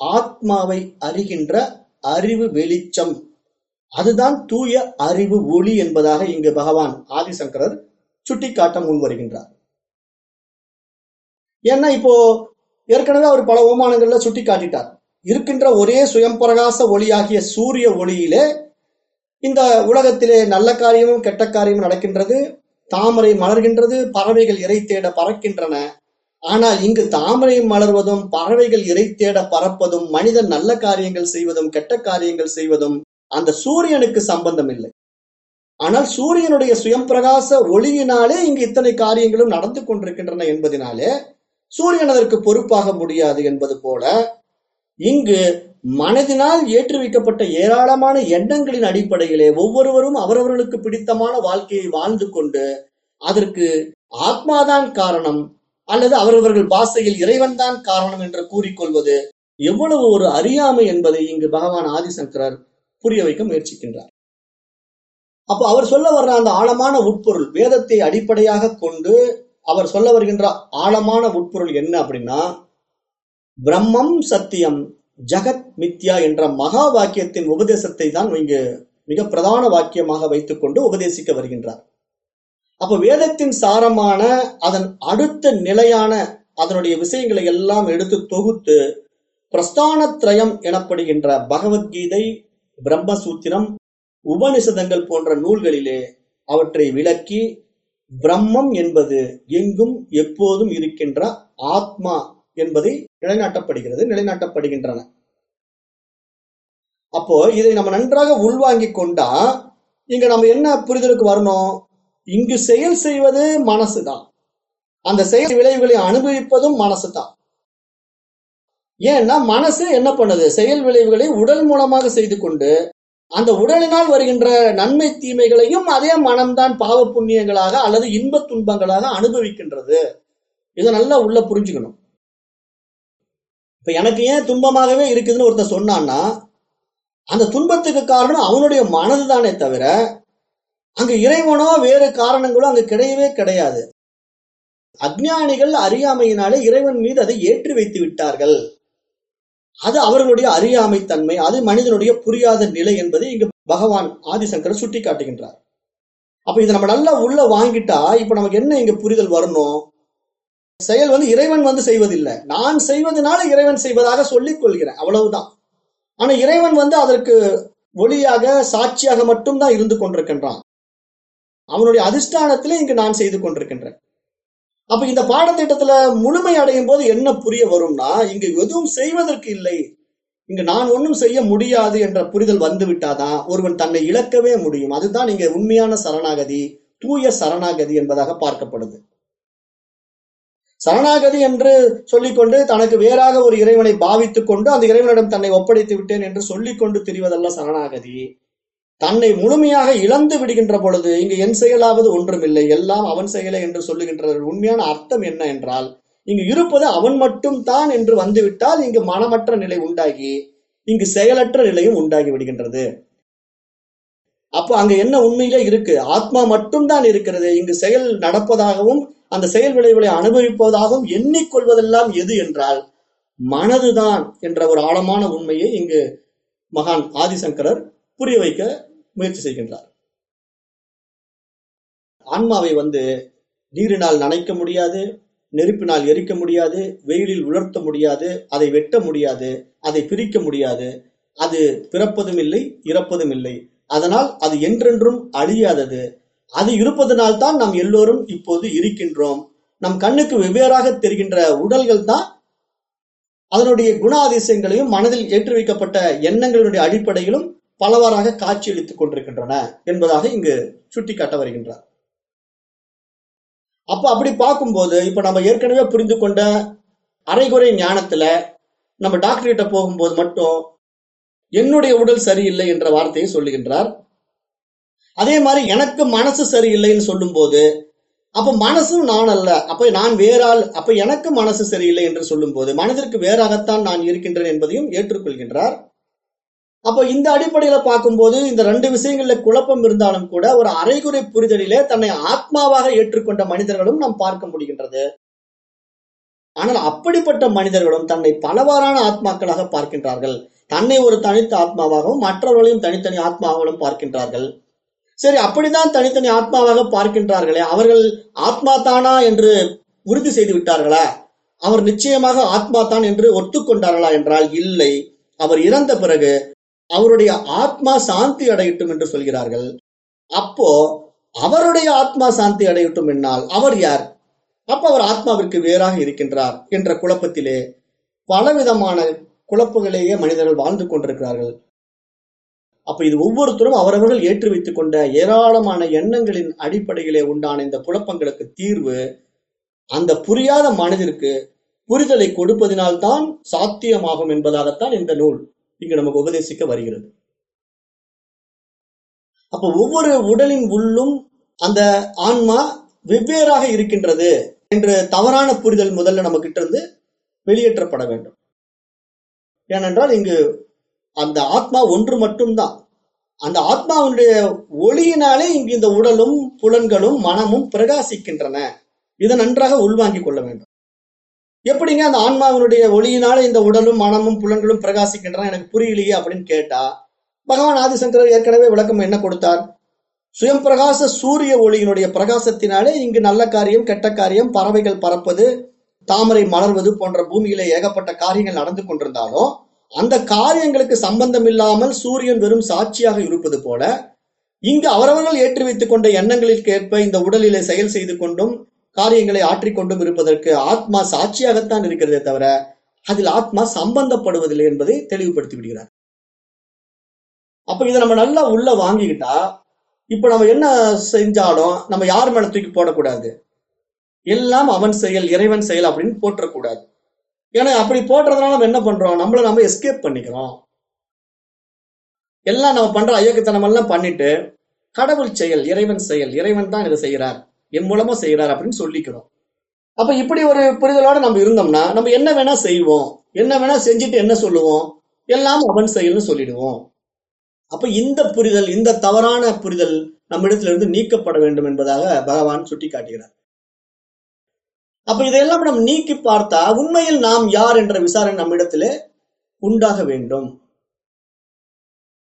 S1: ஆத்மாவை அறிகின்ற அறிவு வெளிச்சம். அதுதான் தூய அறிவு ஒளி என்பதாக இங்கு பகவான் ஆதிசங்கரர் சுட்டிக்காட்ட முன் வருகின்றார். ஏன்னா இப்போ ஏற்கனவே அவர் பல ஓமானங்கள்ல சுட்டி காட்டிட்டார் இருக்கின்ற ஒரே சுயம் பிரகாச ஒளியாகிய சூரிய ஒளியிலே இந்த உலகத்திலே நல்ல காரியமும் கெட்ட காரியமும் நடக்கின்றது. தாமரை மலர்கின்றது பறவைகள் இறை தேட பறக்கின்றன. ஆனால் இங்கு தாமரை மலர்வதும் பறவைகள் இறை தேட பறப்பதும் மனிதன் நல்ல காரியங்கள் செய்வதும் கெட்ட காரியங்கள் செய்வதும் அந்த சூரியனுக்கு சம்பந்தம் இல்லை ஆனால் சூரியனுடைய சுயம்பிரகாச ஒளியினாலே இங்கு இத்தனை காரியங்களும் நடந்து கொண்டிருக்கின்றன என்பதனாலே சூரியன் அதற்கு பொறுப்பாக முடியாது என்பது போல இங்கு மனதினால் ஏற்றி வைக்கப்பட்ட ஏராளமான எண்ணங்களின் அடிப்படையிலே ஒவ்வொருவரும் அவரவர்களுக்கு பிடித்தமான வாழ்க்கையை வாழ்ந்து கொண்டு அதற்கு ஆத்மாதான் காரணம் அல்லது அவரவர்கள் பாஷையில் இறைவன்தான் காரணம் என்று கூறிக்கொள்வது எவ்வளவு ஒரு அறியாமை என்பதை இங்கு பகவான் ஆதிசங்கரர் புரிய வைக்க முயற்சிக்கின்றார். அப்போ அவர் சொல்ல வர்ற அந்த ஆழமான உட்பொருள் வேதத்தை அடிப்படையாக கொண்டு அவர் சொல்ல வருகின்ற ஆழமான உட்பொருள் என்ன அப்படின்னா பிரம்மம் சத்தியம் ஜகத் மித்யா என்ற மகா வாக்கியத்தின் உபதேசத்தை தான் இங்கு மிக பிரதான வாக்கியமாக வைத்துக்கொண்டு உபதேசிக்க வருகின்றார். அப்ப வேதத்தின் சாரமான அதன் அடுத்த நிலையான அதனுடைய விஷயங்களை எல்லாம் எடுத்து தொகுத்து பிரஸ்தானத்ரயம் எனப்படுகின்ற பகவத்கீதை பிரம்மசூத்திரம் உபனிஷதங்கள் போன்ற நூல்களிலே அவற்றை விளக்கி பிரம்மம் என்பது எங்கும் எப்போதும் இருக்கின்ற ஆத்மா என்பதை நிலைநாட்டப்படுகிறது நிலைநாட்டப்படுகின்றன. அப்போ இதை நம்ம நன்றாக உள்வாங்கிக் கொண்டா இங்க நம்ம என்ன புரிதலுக்கு வரணும்? இங்கு செயல் செய்வது மனசுதான். அந்த செயல் விளைவுகளை அனுபவிப்பதும் மனசு தான் ஏன்னா மனசு என்ன பண்ணுது? செயல் விளைவுகளை உடல் மூலமாக செய்து கொண்டு அந்த உடலினால் வருகின்ற நன்மை தீமைகளையும் அதே மனம்தான் பாவ புண்ணியங்களாக அல்லது இன்ப துன்பங்களாக அனுபவிக்கின்றது. இதை நல்லா உள்ள புரிஞ்சுக்கணும். இப்ப எனக்கு ஏன் துன்பமாகவே இருக்குதுன்னு ஒருத்தர் சொன்னான்னா அந்த துன்பத்துக்கு காரணம் அவனுடைய மனது தானே தவிர அங்கு இறைவனோ வேறு காரணங்களோ அங்கு கிடையவே கிடையாது. அஜ்ஞானிகள் அறியாமையினாலே இறைவன் மீது அதை ஏற்றி வைத்து விட்டார்கள். அது அவர்களுடைய அறியாமை தன்மை அது மனிதனுடைய புரியாத நிலை என்பதை இங்கு பகவான் ஆதிசங்கர் சுட்டி காட்டுகின்றார் அப்ப இதை நம்ம நல்லா உள்ள வாங்கிட்டா இப்ப நமக்கு என்ன இங்க புரிதல் வரணும்? செயல் வந்து இறைவன் வந்து செய்வதில்லை. நான் செய்வதனால இறைவன் செய்வதாக சொல்லிக் கொள்கிறேன். அவ்வளவுதான். ஆனா இறைவன் வந்து அதற்கு ஒளியாக சாட்சியாக மட்டும்தான் இருந்து கொண்டிருக்கின்றான். அவனுடைய அதிஷ்டானத்திலே இங்கு நான் செய்து கொண்டிருக்கின்றேன். அப்ப இந்த பாடத்திட்டத்துல முழுமை அடையும் போது என்ன புரிய வரும்னா இங்கு எதுவும் செய்வதற்கு இல்லை. இங்கு நான் ஒன்றும் செய்ய முடியாது என்ற புரிதல் வந்து விட்டாதான் ஒருவன் தன்னை இழக்கவே முடியும். அதுதான் இங்க உண்மையான சரணாகதி தூய சரணாகதி என்பதாக பார்க்கப்படுது. சரணாகதி என்று சொல்லிக்கொண்டு தனக்கு வேறாக ஒரு இறைவனை பாவித்துக் கொண்டு அந்த இறைவனிடம் தன்னை ஒப்படைத்து விட்டேன் என்று சொல்லிக்கொண்டு திரிவதல்ல சரணாகதி. தன்னை முழுமையாக இழந்து விடுகின்ற பொழுது இங்கு என் செயலாவது ஒன்றுமில்லை. எல்லாம் அவன் செயலை என்று சொல்லுகின்ற உண்மையான அர்த்தம் என்ன என்றால் இங்கு இருப்பது அவன் மட்டும் தான் என்று வந்துவிட்டால் இங்கு மனமற்ற நிலை உண்டாகி இங்கு செயலற்ற நிலையும் உண்டாகி விடுகின்றது. அப்போ அங்க என்ன உண்மையிலே இருக்கு? ஆத்மா மட்டும்தான் இருக்கிறது. இங்கு செயல் நடப்பதாகவும் அந்த செயல் விளைவுகளை அனுபவிப்பதாகவும் எண்ணிக்கொள்வதெல்லாம் எது என்றால் மனதுதான் என்ற ஒரு ஆழமான உண்மையை இங்கு மகான் ஆதிசங்கரர் புரிய வைக்க முயற்சி செய்கின்றார். ஆன்மாவை வந்து நீரினால் நனைக்க முடியாது நெருப்பினால் எரிக்க முடியாது வெயிலில் உலர்த்த முடியாது அதை வெட்ட முடியாது அதை பிரிக்க முடியாது. அது பிறப்பதும் இல்லை இறப்பதும் இல்லை. அதனால் அது என்றென்றும் அழியாதது. அது இருப்பதனால் தான் நாம் எல்லோரும் இப்போது இருக்கின்றோம். நம் கண்ணுக்கு வெவ்வேறாக தெரிகின்ற உடல்கள் தான் அதனுடைய குணாதிசயங்களையும் மனதில் ஏற்றி வைக்கப்பட்ட எண்ணங்களுடைய அடிப்படையிலும் பலவாறாக காட்சியளித்துக் கொண்டிருக்கின்றன என்பதாக இங்கு சுட்டிக்காட்ட வருகின்றார். அப்ப அப்படி பார்க்கும்போது இப்ப நம்ம ஏற்கனவே புரிந்து கொண்ட அரைகுறை ஞானத்துல நம்ம டாக்டர் கிட்ட போகும்போது மட்டும் என்னுடைய உடல் சரியில்லை என்ற வார்த்தையை சொல்லுகின்றார். அதே மாதிரி எனக்கு மனசு சரியில்லைன்னு சொல்லும்போது அப்ப மனசும் நான் அல்ல. அப்ப நான் வேறால் அப்ப எனக்கு மனசு சரியில்லை என்று சொல்லும்போது மனதிற்கு வேறாகத்தான் நான் இருக்கின்றேன் என்பதையும் ஏற்றுக்கொள்கின்றார். அப்ப இந்த அடிப்படையில பார்க்கும்போது இந்த ரெண்டு விஷயங்கள்ல குழப்பம் இருந்தாலும் கூட ஒரு அரைகுறை புரிதலிலே தன்னை ஆத்மாவாக ஏற்றுக்கொண்ட மனிதர்களும் நாம் பார்க்க முடிகின்றது. ஆனால் அப்படிப்பட்ட மனிதர்களும் தன்னை பலவாறான ஆத்மாக்களாக பார்க்கின்றார்கள். தன்னை ஒரு தனித்த ஆத்மாவாகவும் மற்றவர்களையும் தனித்தனி ஆத்மாவாகவும் பார்க்கின்றார்கள். சரி அப்படிதான் தனித்தனி ஆத்மாவாக பார்க்கின்றார்களே. அவர்கள் ஆத்மா தானா என்று உறுதி செய்து விட்டார்களா? அவர் நிச்சயமாக ஆத்மா தான் என்று ஒத்துக்கொண்டார்களா என்றால் இல்லை. அவர் இறந்த பிறகு அவருடைய ஆத்மா சாந்தி அடையட்டும் என்று சொல்கிறார்கள். அப்போ அவருடைய ஆத்மா சாந்தி அடையட்டும் என்னால் அவர் யார்? அப்ப அவர் ஆத்மாவிற்கு வேறாக இருக்கின்றார் என்ற குழப்பத்திலே பலவிதமான குழப்பங்களையே மனிதர்கள் வாழ்ந்து கொண்டிருக்கிறார்கள். அப்ப இது ஒவ்வொருத்தரும் அவரவர்கள் ஏற்றி வைத்துக் கொண்ட ஏராளமான எண்ணங்களின் அடிப்படையிலே உண்டான இந்த குழப்பங்களுக்கு தீர்வு அந்த புரியாத மனதிற்கு புரிதலை கொடுப்பதினால்தான் சாத்தியமாகும் என்பதாகத்தான் இந்த நூல் இங்கு நமக்கு உபதேசிக்க வருகிறது. அப்ப ஒவ்வொரு உடலின் உள்ளும் அந்த ஆன்மா வெவ்வேறாக இருக்கின்றது என்று தவறான புரிதல் முதல்ல நம்ம கிட்ட இருந்து வெளியேற்றப்பட வேண்டும். ஏனென்றால் இங்கு அந்த ஆத்மா ஒன்று மட்டும்தான். அந்த ஆத்மாவுடைய ஒளியினாலே இங்கு இந்த உடலும் புலன்களும் மனமும் பிரகாசிக்கின்றன. இதை நன்றாக உள்வாங்கிக் கொள்ள வேண்டும். எப்படிங்க அந்த ஆன்மாவினுடைய ஒளியினால இந்த உடலும் மனமும் புலன்களும் பிரகாசிக்கின்றன? எனக்கு புரியலையே அப்படின்னு கேட்டா பகவான் ஆதிசங்கரர் ஏற்கனவே விளக்கம் என்ன கொடுத்தார்? சுயம் பிரகாச சூரிய ஒளியினுடைய பிரகாசத்தினாலே இங்கு நல்ல காரியம் கெட்ட காரியம் பறவைகள் பறப்பது தாமரை மலர்வது போன்ற பூமியில ஏகப்பட்ட காரியங்கள் நடந்து கொண்டிருந்தாலும் அந்த காரியங்களுக்கு சம்பந்தம் இல்லாமல் சூரியன் வெறும் சாட்சியாக இருப்பது போல இங்கு அவரவர்கள் ஏற்றி வைத்துக் கொண்ட எண்ணங்களிற்கேற்ப இந்த உடலிலே செயல் செய்து கொண்டும் காரியங்களை ஆற்றிக்கொண்டும் இருப்பதற்கு ஆத்மா சாட்சியாகத்தான் இருக்கிறதே தவிர அதில் ஆத்மா சம்பந்தப்படுவதில்லை என்பதை தெளிவுபடுத்தி விடுகிறார். அப்ப இதை நம்ம நல்லா உள்ள வாங்கிக்கிட்டா இப்ப நம்ம என்ன செஞ்சாலும் நம்ம யார் மேல தூக்கி போடக்கூடாது? எல்லாம் அவன் செயல் இறைவன் செயல் அப்படின்னு போற்றக்கூடாது. ஏன்னா அப்படி போடுறதுனால நம்ம என்ன பண்றோம்? நம்மள நம்ம எஸ்கேப் பண்ணிக்கிறோம். எல்லாம் நம்ம பண்ற ஐயக்கத்தனம் எல்லாம் பண்ணிட்டு கடவுள் செயல் இறைவன் செயல் இறைவன் தான் இதை செய்யறார் என் மூலமா செய்யறார் அப்படின்னு சொல்லிக்கிறோம். அப்ப இப்படி ஒரு புரிதலோட நம்ம இருந்தோம்னா நம்ம என்ன வேணா செய்வோம். என்ன வேணா செஞ்சுட்டு என்ன சொல்லுவோம்? எல்லாம் அவன் செயல்னு சொல்லிடுவோம். அப்ப இந்த புரிதல் இந்த தவறான புரிதல் நம்மிடத்துல இருந்து நீக்கப்பட வேண்டும் என்பதாக பகவான் சுட்டி காட்டுகிறார் அப்ப இதையெல்லாம் நம்ம நீக்கி பார்த்தா உண்மையில் நாம் யார் என்ற விசாரணை நம்மிடத்திலே உண்டாக வேண்டும்.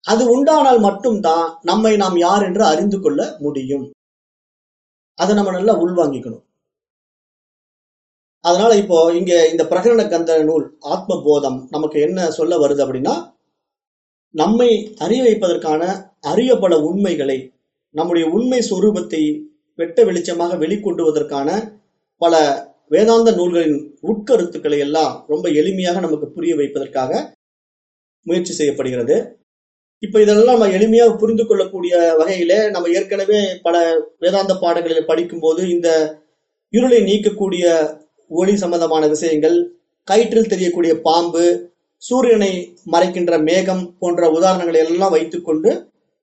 S1: அது உண்டானால் மட்டும்தான் நம்மை நாம் யார் என்று அறிந்து கொள்ள முடியும். அதை நம்ம நல்லா உள்வாங்கிக்கணும். அதனால இப்போ இங்க இந்த பிரகரண கந்த நூல் ஆத்ம போதம் நமக்கு என்ன சொல்ல வருது அப்படின்னா நம்மை அறிய வைப்பதற்கான அறியப்பட பல உண்மைகளை நம்முடைய உண்மை சொரூபத்தை வெட்ட வெளிச்சமாக வெளிக்கொண்டுவதற்கான பல வேதாந்த நூல்களின் உட்கருத்துக்களை எல்லாம் ரொம்ப எளிமையாக நமக்கு புரிய வைப்பதற்காக முயற்சி செய்யப்படுகிறது. இப்ப இதெல்லாம் நம்ம எளிமையாக புரிந்து கொள்ளக்கூடிய வகையிலே நம்ம ஏற்கனவே பல வேதாந்த பாடங்களில் படிக்கும்போது இந்த இருளை நீக்கக்கூடிய ஒளி சம்பந்தமான விஷயங்கள் கயிற்றில் தெரியக்கூடிய பாம்பு சூரியனை மறைக்கின்ற மேகம் போன்ற உதாரணங்களை எல்லாம் வைத்துக்கொண்டு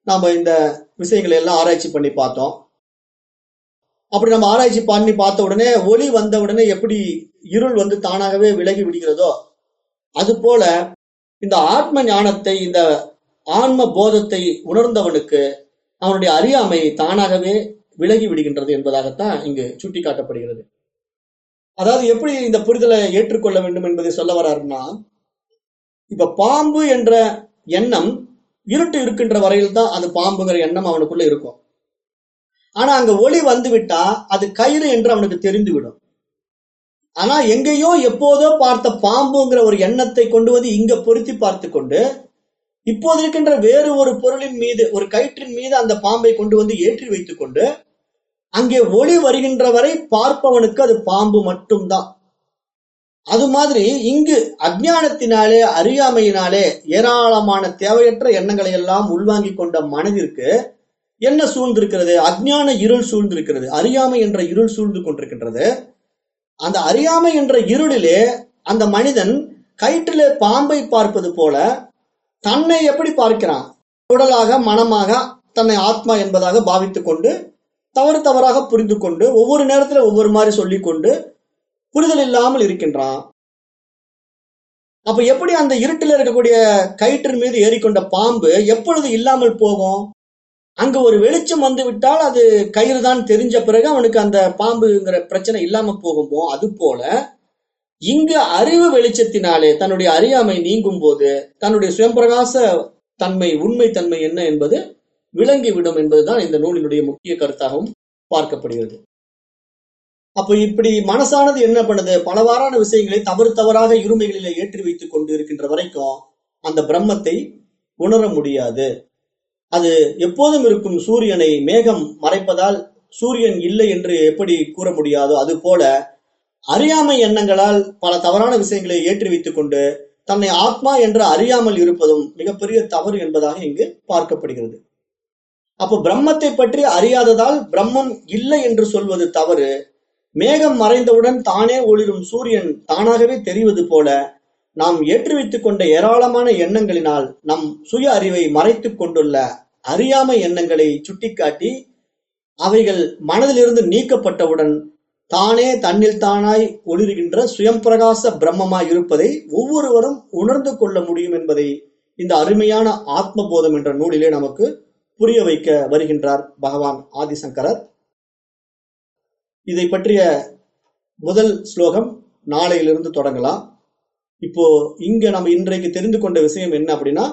S1: நாம இந்த விஷயங்களை எல்லாம் ஆராய்ச்சி பண்ணி பார்த்தோம். அப்படி நம்ம ஆராய்ச்சி பண்ணி பார்த்த உடனே ஒளி வந்த உடனே எப்படி இருள் வந்து தானாகவே விலகி விடுகிறதோ அது போல இந்த ஆத்ம ஞானத்தை இந்த ஆன்ம போதத்தை உணர்ந்தவனுக்கு அவனுடைய அறியாமை தானாகவே விலகி விடுகின்றது என்பதாகத்தான் இங்கு சுட்டிக்காட்டப்படுகிறது. அதாவது எப்படி இந்த புரிதலை ஏற்றுக்கொள்ள வேண்டும் என்பதை சொல்ல வர்றாருன்னா இப்ப பாம்பு என்ற எண்ணம் இருட்டு இருக்கின்ற வரையில் தான் அது பாம்புங்கிற எண்ணம் அவனுக்குள்ள இருக்கும். ஆனா அங்க ஒளி வந்துவிட்டா அது கயிறு என்று அவனுக்கு தெரிந்துவிடும். ஆனா எங்கேயோ எப்போதோ பார்த்த பாம்புங்கிற ஒரு எண்ணத்தை கொண்டு வந்து இங்க பொருத்தி பார்த்து கொண்டு இப்போது இருக்கின்ற வேறு ஒரு பொருளின் மீது ஒரு கயிற்றின் மீது அந்த பாம்பை கொண்டு வந்து ஏற்றி வைத்துக் கொண்டு அங்கே ஒளி வருகின்ற வரை பார்ப்பவனுக்கு அது பாம்பு மட்டும்தான். அது மாதிரி இங்கு அஜ்ஞானத்தினாலே அறியாமையினாலே ஏராளமான தேவையற்ற எண்ணங்களை எல்லாம் உள்வாங்கிக் கொண்ட மனதிற்கு என்ன சூழ்ந்திருக்கிறது? அஜ்ஞான இருள் சூழ்ந்திருக்கிறது. அறியாமை என்ற இருள் சூழ்ந்து கொண்டிருக்கின்றது. அந்த அறியாமை என்ற இருளிலே அந்த மனிதன் கயிற்றிலே பாம்பை பார்ப்பது போல தன்னை எப்படி பார்க்கிறான்? உடலாக மனமாக தன்னை ஆத்மா என்பதாக பாவித்து கொண்டு தவறு தவறாக புரிந்து கொண்டு ஒவ்வொரு நேரத்துல ஒவ்வொரு மாதிரி சொல்லிக் கொண்டு புரிதல் இல்லாமல் இருக்கின்றான். அப்ப எப்படி அந்த இருட்டில் இருக்கக்கூடிய கயிற்றின் மீது ஏறிக்கொண்ட பாம்பு எப்பொழுது இல்லாமல் போகும்? அங்கு ஒரு வெளிச்சம் வந்து விட்டால் அது கயிறு தான் தெரிஞ்ச பிறகு அவனுக்கு அந்த பாம்புங்கிற பிரச்சனை இல்லாம போகுமோ? அது போல இங்கு அறிவு வெளிச்சத்தினாலே தன்னுடைய அறியாமை நீங்கும் போது தன்னுடைய சுயம்பிரகாச தன்மை உண்மை தன்மை என்ன என்பது விளங்கிவிடும் என்பதுதான் இந்த நூலினுடைய முக்கிய கருத்தாகவும் பார்க்கப்படுகிறது. அப்ப இப்படி மனசானது என்ன பண்ணுது? பலவாறான விஷயங்களை தவறு தவறாக இருமைகளில ஏற்றி வைத்துக் கொண்டு இருக்கின்ற வரைக்கும் அந்த பிரம்மத்தை உணர முடியாது. அது எப்போதும் இருக்கும் சூரியனை மேகம் மறைப்பதால் சூரியன் இல்லை என்று எப்படி கூற முடியாதோ அது போல அறியாமை எண்ணங்களால் பல தவறான விஷயங்களை ஏற்றி வைத்துக் கொண்டு தன்னை ஆத்மா என்று அறியாமல் இருப்பதும் மிகப்பெரிய தவறு என்பதாக இங்கு பார்க்கப்படுகிறது. அப்போ பிரம்மத்தை பற்றி அறியாததால் பிரம்மம் இல்லை என்று சொல்வது தவறு. மேகம் மறைந்தவுடன் தானே ஒளிரும் சூரியன் தானாகவே தெரிவது போல நாம் ஏற்றி வைத்துக் கொண்ட ஏராளமான எண்ணங்களினால் நம் சுய அறிவை மறைத்துக் கொண்டுள்ள அறியாமை எண்ணங்களை சுட்டிக்காட்டி அவைகள் மனதிலிருந்து நீக்கப்பட்டவுடன் தானே தன்னில் தானாய் ஒளிர்கின்ற சுயம்பிரகாச பிரம்மமாய் இருப்பதை ஒவ்வொருவரும் உணர்ந்து கொள்ள முடியும் என்பதை இந்த அருமையான ஆத்ம போதம் என்ற நூலிலே நமக்கு புரிய வைக்க வருகின்றார் பகவான் ஆதிசங்கரர். இதை பற்றிய முதல் ஸ்லோகம் நாளையிலிருந்து தொடங்கலாம். இப்போ இங்க நம்ம இன்றைக்கு தெரிந்து கொண்ட விஷயம் என்ன அப்படின்னா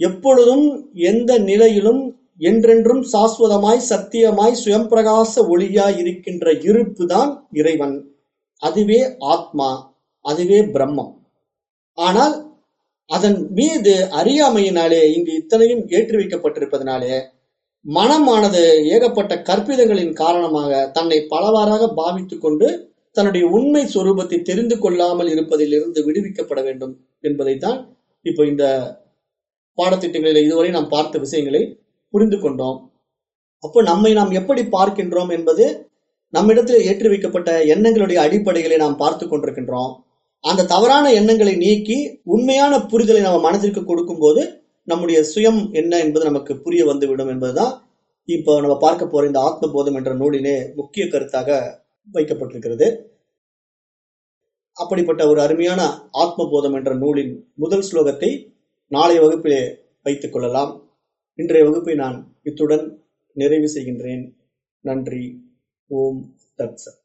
S1: எப்பொழுதும் எந்த நிலையிலும் என்றென்றும் சாஸ்வதமாய் சத்தியமாய் சுயம்பிரகாச ஒளியாய் இருக்கின்ற இருப்பு தான் இறைவன். அதுவே ஆத்மா அதுவே பிரம்மம். ஆனால் அதன் மீது அறியாமையினாலே இங்கு இத்தனையும் ஏற்றி வைக்கப்பட்டிருப்பதனாலே மனமானது ஏகப்பட்ட கற்பிதங்களின் காரணமாக தன்னை பலவாறாக பாவித்துக் கொண்டு தன்னுடைய உண்மை சொரூபத்தை தெரிந்து கொள்ளாமல் இருப்பதிலிருந்து விடுவிக்கப்பட வேண்டும் என்பதைத்தான் இப்போ இந்த பாடத்திட்டங்களில் இதுவரை நாம் பார்த்த விஷயங்களை புரிந்து கொண்டோம். அப்போ நம்மை நாம் எப்படி பார்க்கின்றோம் என்பது நம்மிடத்தில் ஏற்றி வைக்கப்பட்ட எண்ணங்களுடைய அடிப்படைகளை நாம் பார்த்து கொண்டிருக்கின்றோம். அந்த தவறான எண்ணங்களை நீக்கி உண்மையான புரிதலை நம்ம மனதிற்கு கொடுக்கும்போது நம்முடைய சுயம் என்ன என்பது நமக்கு புரிய வந்துவிடும் என்பதுதான் இப்போ நம்ம பார்க்க போற இந்த ஆத்ம போதம் என்ற நூலிலே முக்கிய கருத்தாக வைக்கப்பட்டிருக்கிறது. அப்படிப்பட்ட ஒரு அருமையான ஆத்ம போதம் என்ற நூலின் முதல் ஸ்லோகத்தை நாளைய வகுப்பிலே வைத்துக் கொள்ளலாம். இன்றைய வகுப்பை நான் இத்துடன் நிறைவு செய்கின்றேன். நன்றி. ஓம் தத்சத்